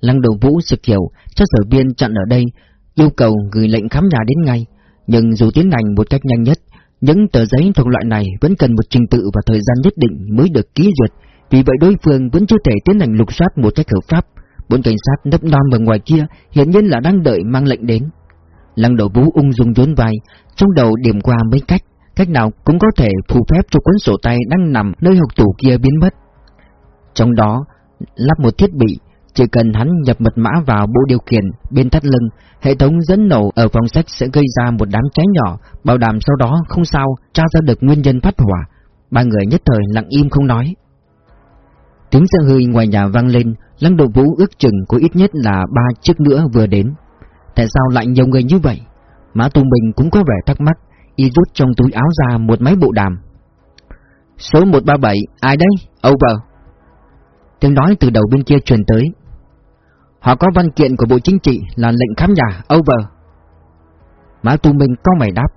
Lăng Độ Vũ sực hiểu chắc sở viên chặn ở đây yêu cầu gửi lệnh khám nhà đến ngay. Nhưng dù tiến hành một cách nhanh nhất, những tờ giấy thuộc loại này vẫn cần một trình tự và thời gian nhất định mới được ký duyệt, vì vậy đối phương vẫn chưa thể tiến hành lục soát một cách hợp pháp. Bốn cảnh sát nấp non ở ngoài kia hiện nhiên là đang đợi mang lệnh đến. Lăng đầu vũ ung dung nhún vai, trong đầu điểm qua mấy cách, cách nào cũng có thể phù phép cho cuốn sổ tay đang nằm nơi hộp tủ kia biến mất. Trong đó, lắp một thiết bị, chỉ cần hắn nhập mật mã vào bộ điều khiển bên thắt lưng, hệ thống dẫn nổ ở phòng sách sẽ gây ra một đám cháy nhỏ, bảo đảm sau đó không sao tra ra được nguyên nhân phát hỏa. Ba người nhất thời lặng im không nói. Tiếng xe hơi ngoài nhà vang lên, Lăng Độ Vũ ước chừng có ít nhất là ba chiếc nữa vừa đến. Tại sao lại nhiều người như vậy? Mã Tu bình cũng có vẻ thắc mắc, y rút trong túi áo ra một máy bộ đàm. Số 137, ai đấy? Over. Tiếng nói từ đầu bên kia truyền tới. Họ có văn kiện của Bộ Chính trị là lệnh khám nhà, over. Mã Tu Minh có mày đáp.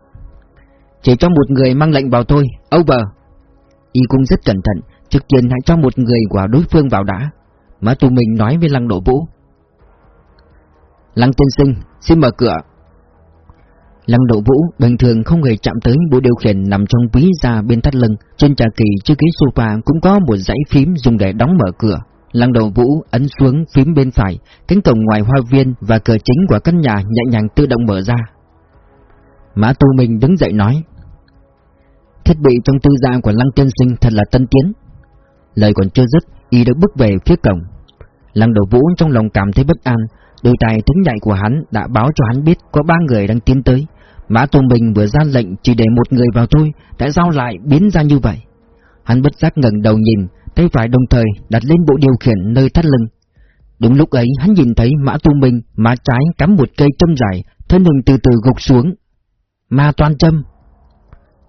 Chỉ cho một người mang lệnh vào thôi, over. Y cũng rất cẩn thận, trước tiên hãy cho một người của đối phương vào đã. Mã Tu Minh nói với Lăng Độ Vũ. Lăng tiên sinh, xin mở cửa. Lăng Độ Vũ bình thường không hề chạm tới bộ điều khiển nằm trong ví da bên thắt lưng, trên trà kỳ trước ghế sofa cũng có một dãy phím dùng để đóng mở cửa. Lăng đầu Vũ ấn xuống phím bên phải, cánh cổng ngoài hoa viên và cửa chính của căn nhà nhẹ nhàng tự động mở ra. Mã Tu Minh đứng dậy nói: Thiết bị trong tư gia của Lăng Tiên Sinh thật là tân tiến. Lời còn chưa dứt, y đã bước về phía cổng. Lăng đầu Vũ trong lòng cảm thấy bất an, đôi tài thính nhạy của hắn đã báo cho hắn biết có ba người đang tiến tới. Mã Tô minh vừa ra lệnh chỉ để một người vào thôi, tại sao lại biến ra như vậy? Hắn bất giác ngẩng đầu nhìn, tay phải đồng thời đặt lên bộ điều khiển nơi thắt lưng. Đúng lúc ấy hắn nhìn thấy Mã Tu Minh mã trái cắm một cây châm dài, thân hình từ từ gục xuống. Ma toan châm.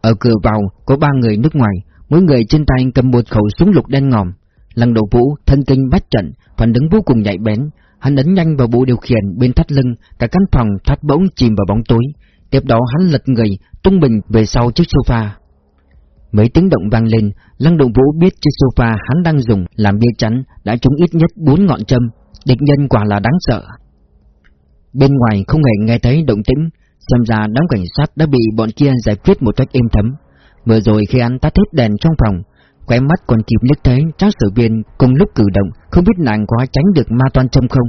Ở cửa vào có ba người nước ngoài, mỗi người trên tay cầm một khẩu súng lục đen ngòm. Lăng đầu vũ, thân kinh bách trận, phản ứng vô cùng nhạy bén. Hắn ấn nhanh vào bộ điều khiển bên thắt lưng, cả căn phòng thắt bỗng chìm vào bóng tối. Tiếp đó hắn lật người, tung mình về sau chiếc sofa. Mấy tiếng động vang lên, Lăng Động Vũ biết chiếc sofa hắn đang dùng làm bia chắn đã trúng ít nhất bốn ngọn châm, địch nhân quả là đáng sợ. Bên ngoài không hề nghe thấy động tĩnh, xem ra đám cảnh sát đã bị bọn kia giải quyết một cách êm thấm. Vừa rồi khi anh tắt hết đèn trong phòng, khóe mắt còn kịp liếc thấy trác sở viên cùng lúc cử động, không biết nàng có tránh được ma toan châm không.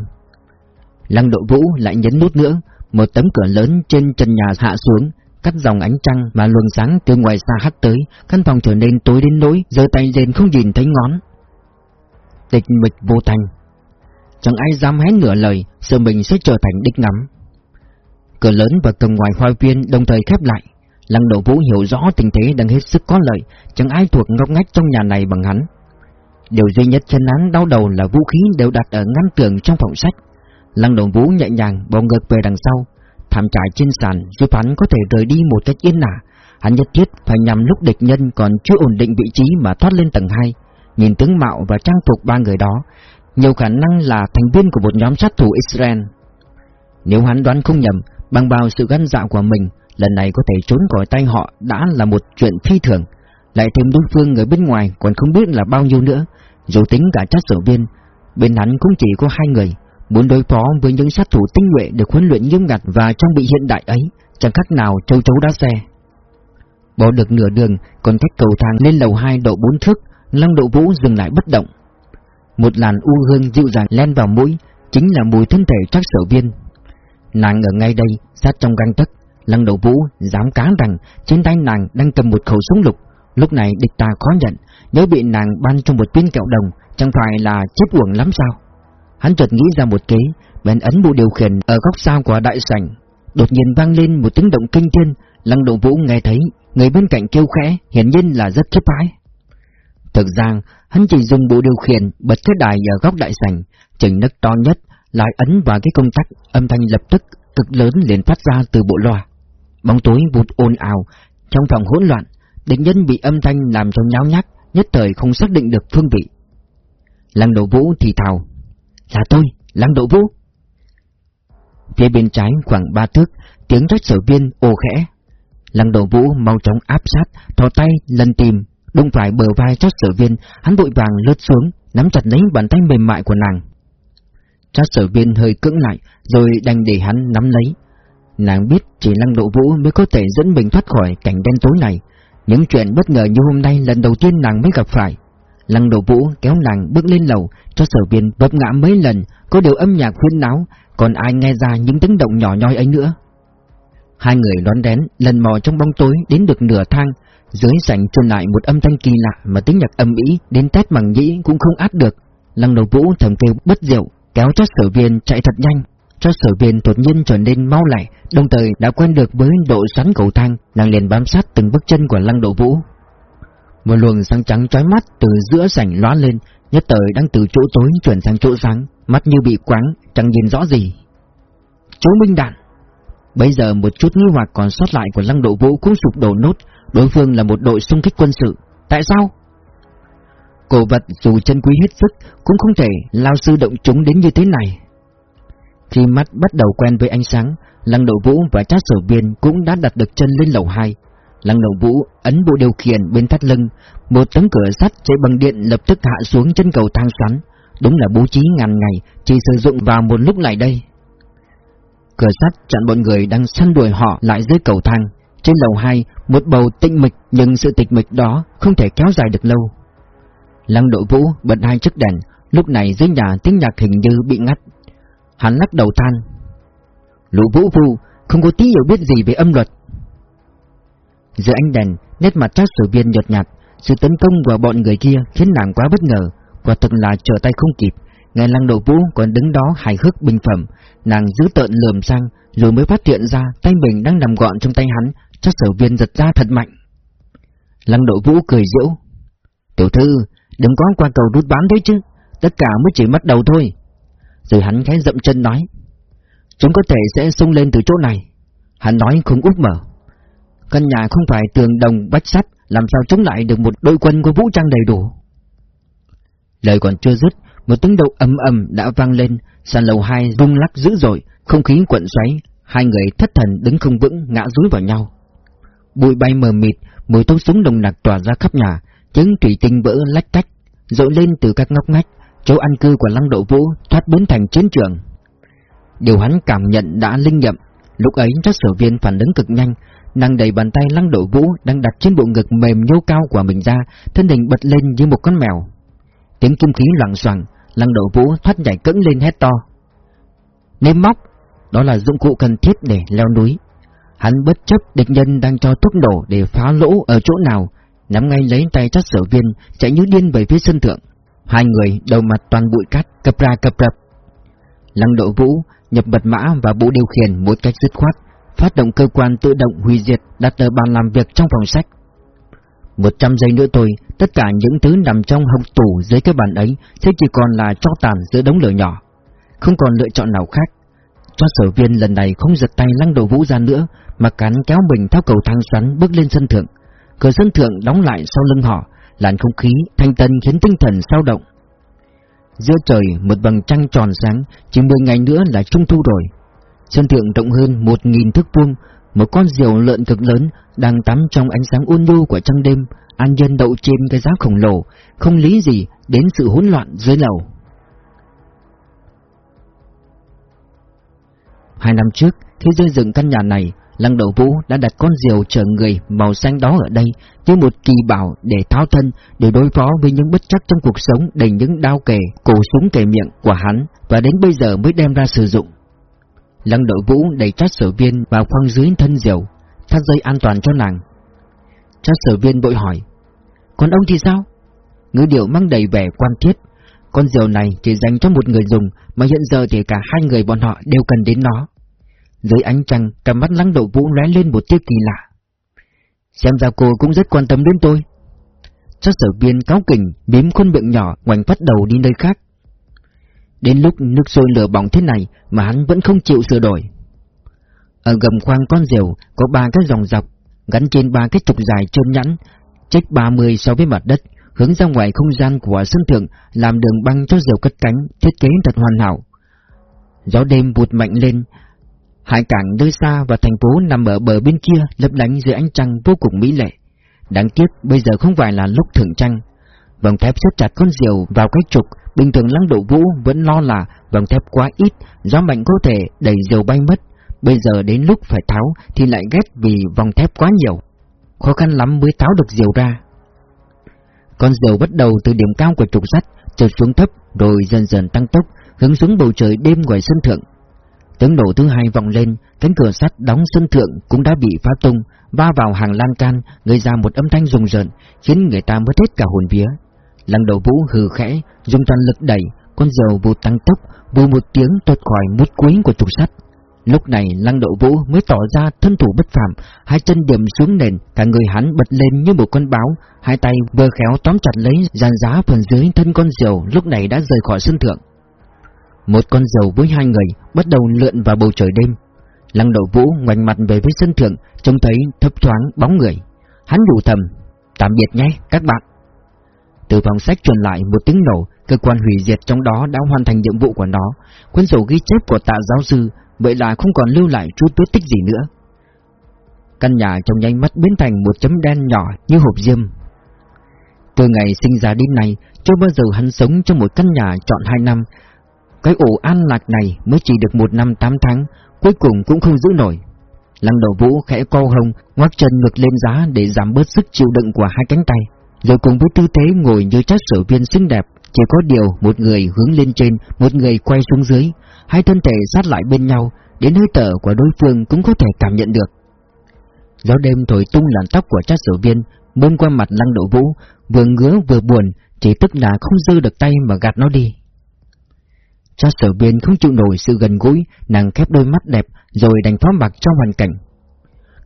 Lăng Độ Vũ lại nhấn nút nữa, một tấm cửa lớn trên trần nhà hạ xuống, cắt dòng ánh trăng mà luồng sáng từ ngoài xa hắt tới, căn phòng trở nên tối đến nỗi giơ tay lên không nhìn thấy ngón. Tịch mịch vô thành. Chẳng ai dám hé nửa lời, sợ mình sẽ trở thành đích ngắm. Cửa lớn và cổng ngoài hoa viên đồng thời khép lại. Lăng Độ Vũ hiểu rõ tình thế đang hết sức có lợi, chẳng ai thuộc ngóc ngách trong nhà này bằng hắn. Điều duy nhất chân án đau đầu là vũ khí đều đặt ở ngăn tường trong phòng sách. Lăng Độ Vũ nhẹ nhàng bò ngược về đằng sau, thảm trải trên sàn giúp hắn có thể rời đi một cách yên ả. Hắn nhất thiết phải nhằm lúc địch nhân còn chưa ổn định vị trí mà thoát lên tầng 2. Nhìn tướng mạo và trang phục ba người đó, nhiều khả năng là thành viên của một nhóm sát thủ Israel. Nếu hắn đoán không nhầm, bằng bao sự gan dạ của mình, lần này có thể trốn khỏi tay họ đã là một chuyện phi thường. Lại thêm đối phương người bên ngoài còn không biết là bao nhiêu nữa, dù tính cả chắc sở viên, bên hắn cũng chỉ có hai người, muốn đối phó với những sát thủ tinh nhuệ được huấn luyện nghiêm ngặt và trang bị hiện đại ấy, chẳng khác nào châu chấu đá xe. Bỏ được nửa đường, còn cách cầu thang lên lầu 2 độ 4 thước, Lăng Độ Vũ dừng lại bất động. Một làn u hương dịu dàng len vào mũi, chính là mùi thân thể chắc sở viên. Nàng ở ngay đây, sát trong găng tấc, Lăng Độ Vũ dám cá rằng trên tay nàng đang cầm một khẩu súng lục. Lúc này địch ta khó nhận, nếu bị nàng ban trong một viên kẹo đồng, chẳng phải là chết uổng lắm sao? Hắn chợt nghĩ ra một kế, bèn ấn bộ điều khiển ở góc sau của đại sảnh. Đột nhiên vang lên một tiếng động kinh thiên, Lăng Độ Vũ nghe thấy, người bên cạnh kêu khẽ, hiển nhiên là rất khiếp hãi. Thực ra, hắn chỉ dùng bộ điều khiển bật cái đài ở góc đại sảnh, chỉnh nấc to nhất, lại ấn vào cái công tắc, âm thanh lập tức cực lớn liền phát ra từ bộ loa. Bóng tối vụt ồn ào, trong phòng hỗn loạn, địch nhân bị âm thanh làm cho nháo nhác, nhất thời không xác định được phương vị. Lăng Độ Vũ thì thào, là tôi, Lăng Độ Vũ. Phía bên trái khoảng ba thước, tiếng rách sở viên ồ khẽ. Lăng Độ vũ mau chóng áp sát, thò tay lần tìm, đung phải bờ vai rách sở viên, hắn vội vàng lướt xuống, nắm chặt lấy bàn tay mềm mại của nàng. Rách sở viên hơi cứng lại, rồi đành để hắn nắm lấy. Nàng biết chỉ lăng độ vũ mới có thể dẫn mình thoát khỏi cảnh đen tối này. Những chuyện bất ngờ như hôm nay lần đầu tiên nàng mới gặp phải. Lăng độ vũ kéo nàng bước lên lầu, cho sở viên vấp ngã mấy lần, có điều âm nhạc huyên náo, còn ai nghe ra những tiếng động nhỏ nhoi ấy nữa. Hai người đón đén, lần mò trong bóng tối đến được nửa thang, dưới sảnh truyền lại một âm thanh kỳ lạ mà tiếng nhạc âm ý đến tét bằng nhĩ cũng không át được. Lăng đầu vũ thầm kêu bất diệu, kéo cho sở viên chạy thật nhanh. Cho sở viên đột nhiên trở nên mau lẹ, đồng thời đã quen được với độ xoắn cầu thang, nàng liền bám sát từng bước chân của lăng độ vũ. Một luồng sáng trắng chói mắt từ giữa sảnh lóa lên, nhất thời đang từ chỗ tối chuyển sang chỗ sáng, mắt như bị quáng, chẳng nhìn rõ gì. Chú Minh Đạn Bây giờ một chút nghi hoặc còn sót lại của lăng độ vũ cũng sụp đổ nốt, đối phương là một đội xung kích quân sự. Tại sao? Cổ vật dù chân quý hết sức cũng không thể lao sư động chúng đến như thế này. Khi mắt bắt đầu quen với ánh sáng, Lăng Độ Vũ và Trác sở viên cũng đã đặt được chân lên lầu 2. Lăng Đầu Vũ ấn bộ điều khiển bên thắt lưng, một tấm cửa sắt chạy bằng điện lập tức hạ xuống chân cầu thang xoắn. Đúng là bố trí ngàn ngày, chỉ sử dụng vào một lúc lại đây. Cửa sắt chặn bọn người đang săn đuổi họ lại dưới cầu thang. Trên lầu 2, một bầu tĩnh mịch nhưng sự tịch mịch đó không thể kéo dài được lâu. Lăng đội Vũ bật hai chiếc đèn, lúc này dưới nhà tiếng nhạc hình như bị ngắt. Hắn lắc đầu than. Lũ vũ vu không có tí hiểu biết gì về âm luật. Giữa ánh đèn, nét mặt các sở viên nhợt nhạt, sự tấn công của bọn người kia khiến nàng quá bất ngờ, quả thực là trở tay không kịp. ngài lăng độ vũ còn đứng đó hài hước bình phẩm, nàng giữ tợn lườm sang, rồi mới phát hiện ra tay mình đang nằm gọn trong tay hắn, chắc sở viên giật ra thật mạnh. Lăng độ vũ cười giễu. Tiểu thư, đừng có qua cầu rút bán đấy chứ, tất cả mới chỉ mất đầu thôi. Rồi hắn khẽ dậm chân nói, chúng có thể sẽ sung lên từ chỗ này. Hắn nói không úp mở. Căn nhà không phải tường đồng vách sắt, làm sao chống lại được một đội quân có vũ trang đầy đủ. Lời còn chưa dứt, một tiếng động ầm ầm đã vang lên, sàn lầu hai rung lắc dữ dội, không khí quặn xoáy, hai người thất thần đứng không vững ngã rúi vào nhau. Bụi bay mờ mịt, mùi thuốc súng đồng nặc tỏa ra khắp nhà, tiếng thủy tinh vỡ lách tách, dội lên từ các ngóc ngách, chỗ ăn cư của Lăng Độ Vũ thoát biến thành chiến trường. Điều hắn cảm nhận đã linh nghiệm, lúc ấy các sở viên phản ứng cực nhanh, nàng đẩy bàn tay Lăng Độ Vũ đang đặt trên bộ ngực mềm nhô cao của mình ra, thân hình bật lên như một con mèo. Tiếng kim khí loạn xoàng, Lăng Độ Vũ thoát nhảy cẫng lên hét to. Nếm móc, đó là dụng cụ cần thiết để leo núi. Hắn bất chấp địch nhân đang cho thuốc nổ để phá lỗ ở chỗ nào, nắm ngay lấy tay chắc sở viên, chạy như điên về phía sân thượng. Hai người đầu mặt toàn bụi cát, cập ra cập rập. Lăng độ vũ nhập bật mã và bộ điều khiển một cách dứt khoát, phát động cơ quan tự động hủy diệt đặt ở bàn làm việc trong phòng sách. Một trăm giây nữa tôi, tất cả những thứ nằm trong hộp tủ dưới cái bàn ấy sẽ chỉ còn là cho tàn giữa đống lửa nhỏ. Không còn lựa chọn nào khác. Cho sở viên lần này không giật tay lăng đầu vũ ra nữa, mà cắn kéo mình theo cầu thang xoắn bước lên sân thượng. Cửa sân thượng đóng lại sau lưng họ, làn không khí thanh tân khiến tinh thần sao động. Giữa trời một bằng trăng tròn sáng, chỉ mười ngày nữa là trung thu rồi. Sân thượng rộng hơn một nghìn thước vuông, một con diều lợn cực lớn đang tắm trong ánh sáng ôn nhu của trăng đêm, an nhân đậu trên cái giá khổng lồ, không lý gì đến sự hỗn loạn dưới lầu. Hai năm trước, khi xây dựng căn nhà này, Lăng đậu Vũ đã đặt con diều chở người màu xanh đó ở đây như một kỳ bảo để tháo thân, để đối phó với những bất chắc trong cuộc sống đầy những đau kề, cổ súng kề miệng của hắn và đến bây giờ mới đem ra sử dụng. Lăng đội Vũ đẩy chát sở viên vào khoang dưới thân diều, thắt dây an toàn cho nàng. Chát sở viên bội hỏi, còn ông thì sao? Ngữ điệu mang đầy vẻ quan thiết, con diều này chỉ dành cho một người dùng mà hiện giờ thì cả hai người bọn họ đều cần đến nó. Dưới ánh trăng, cả mắt lăng đội vũ lóe lên một tia kỳ lạ. Xem ra cô cũng rất quan tâm đến tôi. Chát sở viên cáo kỉnh, bím khuôn miệng nhỏ, ngoảnh phát đầu đi nơi khác. Đến lúc nước sôi lửa bỏng thế này mà hắn vẫn không chịu sửa đổi. Ở gầm khoang con rìu có ba cái dòng dọc, gắn trên ba cái trục dài trơn nhẵn, trách 30 so với mặt đất, hướng ra ngoài không gian của sân thượng làm đường băng cho rìu cất cánh, thiết kế thật hoàn hảo. Gió đêm vụt mạnh lên, Hải cảng nơi xa và thành phố nằm ở bờ bên kia lấp lánh dưới ánh trăng vô cùng mỹ lệ. Đáng tiếc bây giờ không phải là lúc thưởng trăng. Vòng thép siết chặt con diều vào cái trục, bình thường lăng độ vũ vẫn lo là vòng thép quá ít, gió mạnh có thể đẩy diều bay mất. Bây giờ đến lúc phải tháo thì lại ghét vì vòng thép quá nhiều. Khó khăn lắm mới tháo được diều ra. Con diều bắt đầu từ điểm cao của trục sắt, trượt xuống thấp rồi dần dần tăng tốc, hướng xuống bầu trời đêm ngoài sân thượng. Tiếng nổ thứ hai vọng lên, cánh cửa sắt đóng sân thượng cũng đã bị phá tung, va vào hàng lan can, gây ra một âm thanh rùng rợn, khiến người ta mất hết cả hồn vía. Lăng đầu vũ hừ khẽ, dùng toàn lực đẩy, con dầu vụt tăng tốc, vù một tiếng tuột khỏi mút cuối của trục sắt. Lúc này lăng độ vũ mới tỏ ra thân thủ bất phàm, hai chân điểm xuống nền, cả người hắn bật lên như một con báo, hai tay vừa khéo tóm chặt lấy dàn giá phần dưới thân con diều lúc này đã rời khỏi sân thượng. Một con dầu với hai người bắt đầu lượn vào bầu trời đêm. Lăng độ vũ ngoảnh mặt về với sân thượng, trông thấy thấp thoáng bóng người. Hắn đủ thầm, tạm biệt nhé các bạn. Từ phòng sách truyền lại một tiếng nổ, cơ quan hủy diệt trong đó đã hoàn thành nhiệm vụ của nó. Cuốn sổ ghi chép của tạ giáo sư vậy là không còn lưu lại chút vết tích gì nữa. Căn nhà trong nháy mắt biến thành một chấm đen nhỏ như hộp diêm. Từ ngày sinh ra đến nay, chưa bao giờ hắn sống trong một căn nhà trọn hai năm. Cái ổ an lạc này mới chỉ được một năm tám tháng, cuối cùng cũng không giữ nổi. Lăng đầu vũ khẽ co hông, ngoắc chân ngực lên giá để giảm bớt sức chịu đựng của hai cánh tay. Rồi cùng với tư thế ngồi như chắc sở viên xinh đẹp, chỉ có điều một người hướng lên trên, một người quay xuống dưới, hai thân thể sát lại bên nhau, đến hơi thở của đối phương cũng có thể cảm nhận được. Gió đêm thổi tung làn tóc của chắc sở viên, Bơm qua mặt lăng độ vũ, vừa ngứa vừa buồn, chỉ tức là không dư được tay mà gạt nó đi. Chắc sở viên không chịu nổi sự gần gũi, nàng khép đôi mắt đẹp, rồi đành phó mặc trong hoàn cảnh.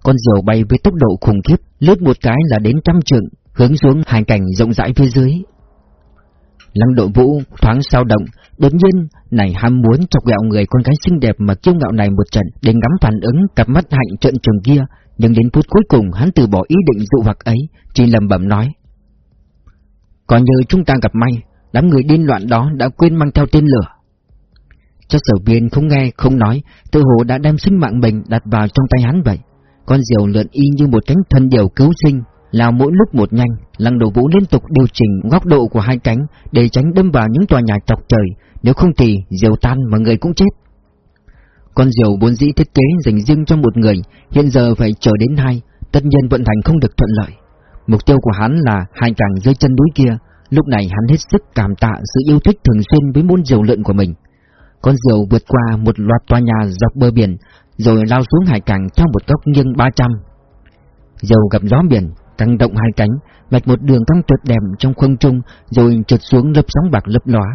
Con diều bay với tốc độ khủng khiếp, lướt một cái là đến trăm trượng, hướng xuống hành cảnh rộng rãi phía dưới. Lăng độ vũ thoáng sao động, đột nhiên này ham muốn chọc ghẹo người con gái xinh đẹp mà kiêu ngạo này một trận để ngắm phản ứng cặp mắt hạnh trận trường kia, nhưng đến phút cuối cùng hắn từ bỏ ý định dụ hoặc ấy, chỉ lầm bẩm nói. Còn như chúng ta gặp may, đám người điên loạn đó đã quên mang theo tên lửa. cho sở viên không nghe, không nói, tự hồ đã đem sinh mạng mình đặt vào trong tay hắn vậy. Con diều lượn y như một cánh thân diều cứu sinh, lao mỗi lúc một nhanh, lăng đầu vũ liên tục điều chỉnh góc độ của hai cánh để tránh đâm vào những tòa nhà chọc trời, nếu không thì diều tan mà người cũng chết. Con diều bốn dĩ thiết kế dành riêng cho một người, hiện giờ phải chờ đến hai, tất nhiên vận hành không được thuận lợi. Mục tiêu của hắn là hai càng dưới chân núi kia, lúc này hắn hết sức cảm tạ sự yêu thích thường xuyên với môn diều lượn của mình. Con diều vượt qua một loạt tòa nhà dọc bờ biển, rồi lao xuống hải cảng theo một góc nghiêng 300. Diều gặp gió biển, căng động hai cánh, vạch một đường cong tuyệt đẹp trong không trung, rồi trượt xuống lớp sóng bạc lấp lóa.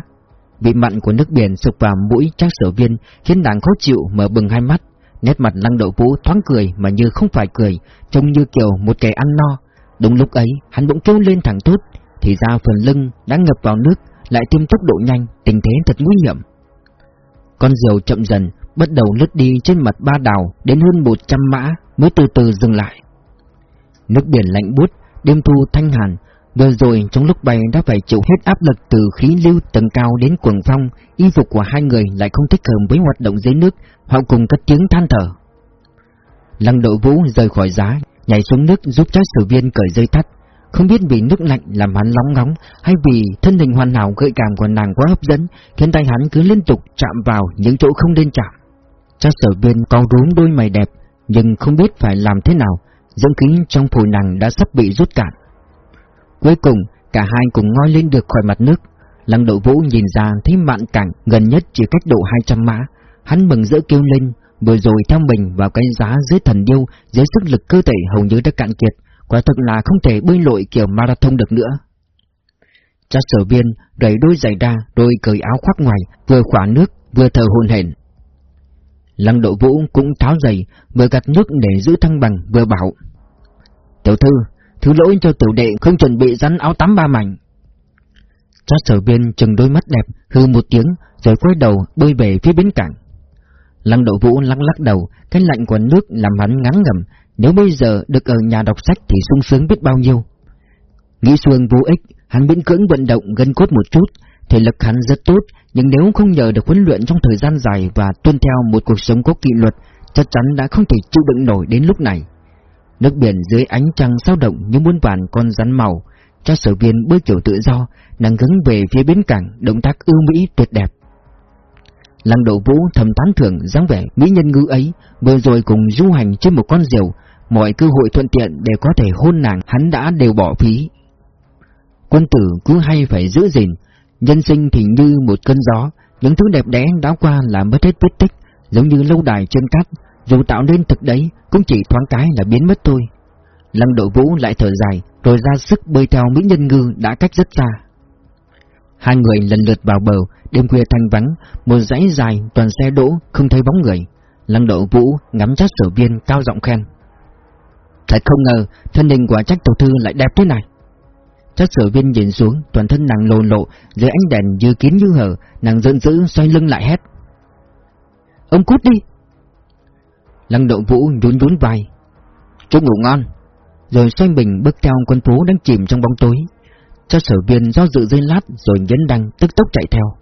Vị mặn của nước biển sụp vào mũi trác sở viên, khiến nàng khó chịu mở bừng hai mắt. Nét mặt lăng đậu vũ thoáng cười mà như không phải cười, trông như kiểu một kẻ ăn no. Đúng lúc ấy, hắn bỗng kêu lên thẳng thốt, thì ra phần lưng đã ngập vào nước, lại thêm tốc độ nhanh, tình thế thật nguy hiểm. Con diều chậm dần, bắt đầu lướt đi trên mặt ba đảo đến hơn 100 mã mới từ từ dừng lại. Nước biển lạnh buốt, đêm thu thanh hàn, vừa rồi trong lúc bay đã phải chịu hết áp lực từ khí lưu tầng cao đến cuồng phong, y phục của hai người lại không thích hợp với hoạt động dưới nước, họ cùng cất tiếng than thở. Lăng độ vũ rời khỏi giá, nhảy xuống nước giúp trái sử viên cởi dây thắt. Không biết vì nước lạnh làm hắn nóng nóng hay vì thân hình hoàn hảo gợi cảm của nàng quá hấp dẫn, khiến tay hắn cứ liên tục chạm vào những chỗ không nên chạm. Trái sở viên con rúm đôi mày đẹp, nhưng không biết phải làm thế nào, dưỡng khí trong phổi nàng đã sắp bị rút cạn. Cuối cùng, cả hai cùng ngoi lên được khỏi mặt nước. Lăng độ vũ nhìn ra thấy mạn cảnh gần nhất chỉ cách độ 200 mã. Hắn mừng rỡ kêu lên, vừa rồi theo mình vào cái giá dưới thần điêu, dưới sức lực cơ thể hầu như đã cạn kiệt, quả thật là không thể bơi lội kiểu marathon được nữa. Cha sở viên đẩy đôi giày ra rồi cởi áo khoác ngoài, vừa khỏa nước, vừa thở hồn hển. Lăng độ vũ cũng tháo giày, vừa gạt nước để giữ thăng bằng, vừa bảo. Tiểu thư, thứ lỗi cho tiểu đệ không chuẩn bị rắn áo tắm ba mảnh. cho sở viên chừng đôi mắt đẹp, hư một tiếng, rồi quay đầu bơi về phía bến cảng. Lăng độ vũ lắc lắc đầu, cái lạnh của nước làm hắn ngắn ngầm, nếu bây giờ được ở nhà đọc sách thì sung sướng biết bao nhiêu. Nghĩ xuông vô ích, hắn miễn cưỡng vận động gân cốt một chút, thể lực hắn rất tốt, nhưng nếu không nhờ được huấn luyện trong thời gian dài và tuân theo một cuộc sống có kỷ luật, chắc chắn đã không thể chịu đựng nổi đến lúc này. Nước biển dưới ánh trăng sao động như muôn vàn con rắn màu, cho sở viên bơi kiểu tự do, nàng hướng về phía bến cảng, động tác ưu mỹ tuyệt đẹp. Lăng độ vũ thầm tán thưởng dáng vẻ mỹ nhân ngư ấy, vừa rồi cùng du hành trên một con diều, mọi cơ hội thuận tiện để có thể hôn nàng hắn đã đều bỏ phí. Quân tử cứ hay phải giữ gìn, nhân sinh thì như một cơn gió, những thứ đẹp đẽ đã qua là mất hết vết tích, giống như lâu đài trên cát, dù tạo nên thực đấy cũng chỉ thoáng cái là biến mất thôi. Lăng độ vũ lại thở dài, rồi ra sức bơi theo mỹ nhân ngư đã cách rất xa. Hai người lần lượt vào bờ, đêm khuya thanh vắng, một dãy dài toàn xe đỗ, không thấy bóng người. Lăng độ vũ ngắm chắc sở viên cao giọng khen. Thật không ngờ, thân hình của trách tổ thư lại đẹp thế này. Chắc sở viên nhìn xuống, toàn thân nàng lồ lộ, dưới ánh đèn như kín như hở, nàng giận dữ xoay lưng lại hét. Ông cút đi! Lăng độ vũ nhún nhún vai. Chúc ngủ ngon! Rồi xoay mình bước theo quân phố đang chìm trong bóng tối. Cho sở viên do dự dây lát rồi nhấn đăng tức tốc chạy theo.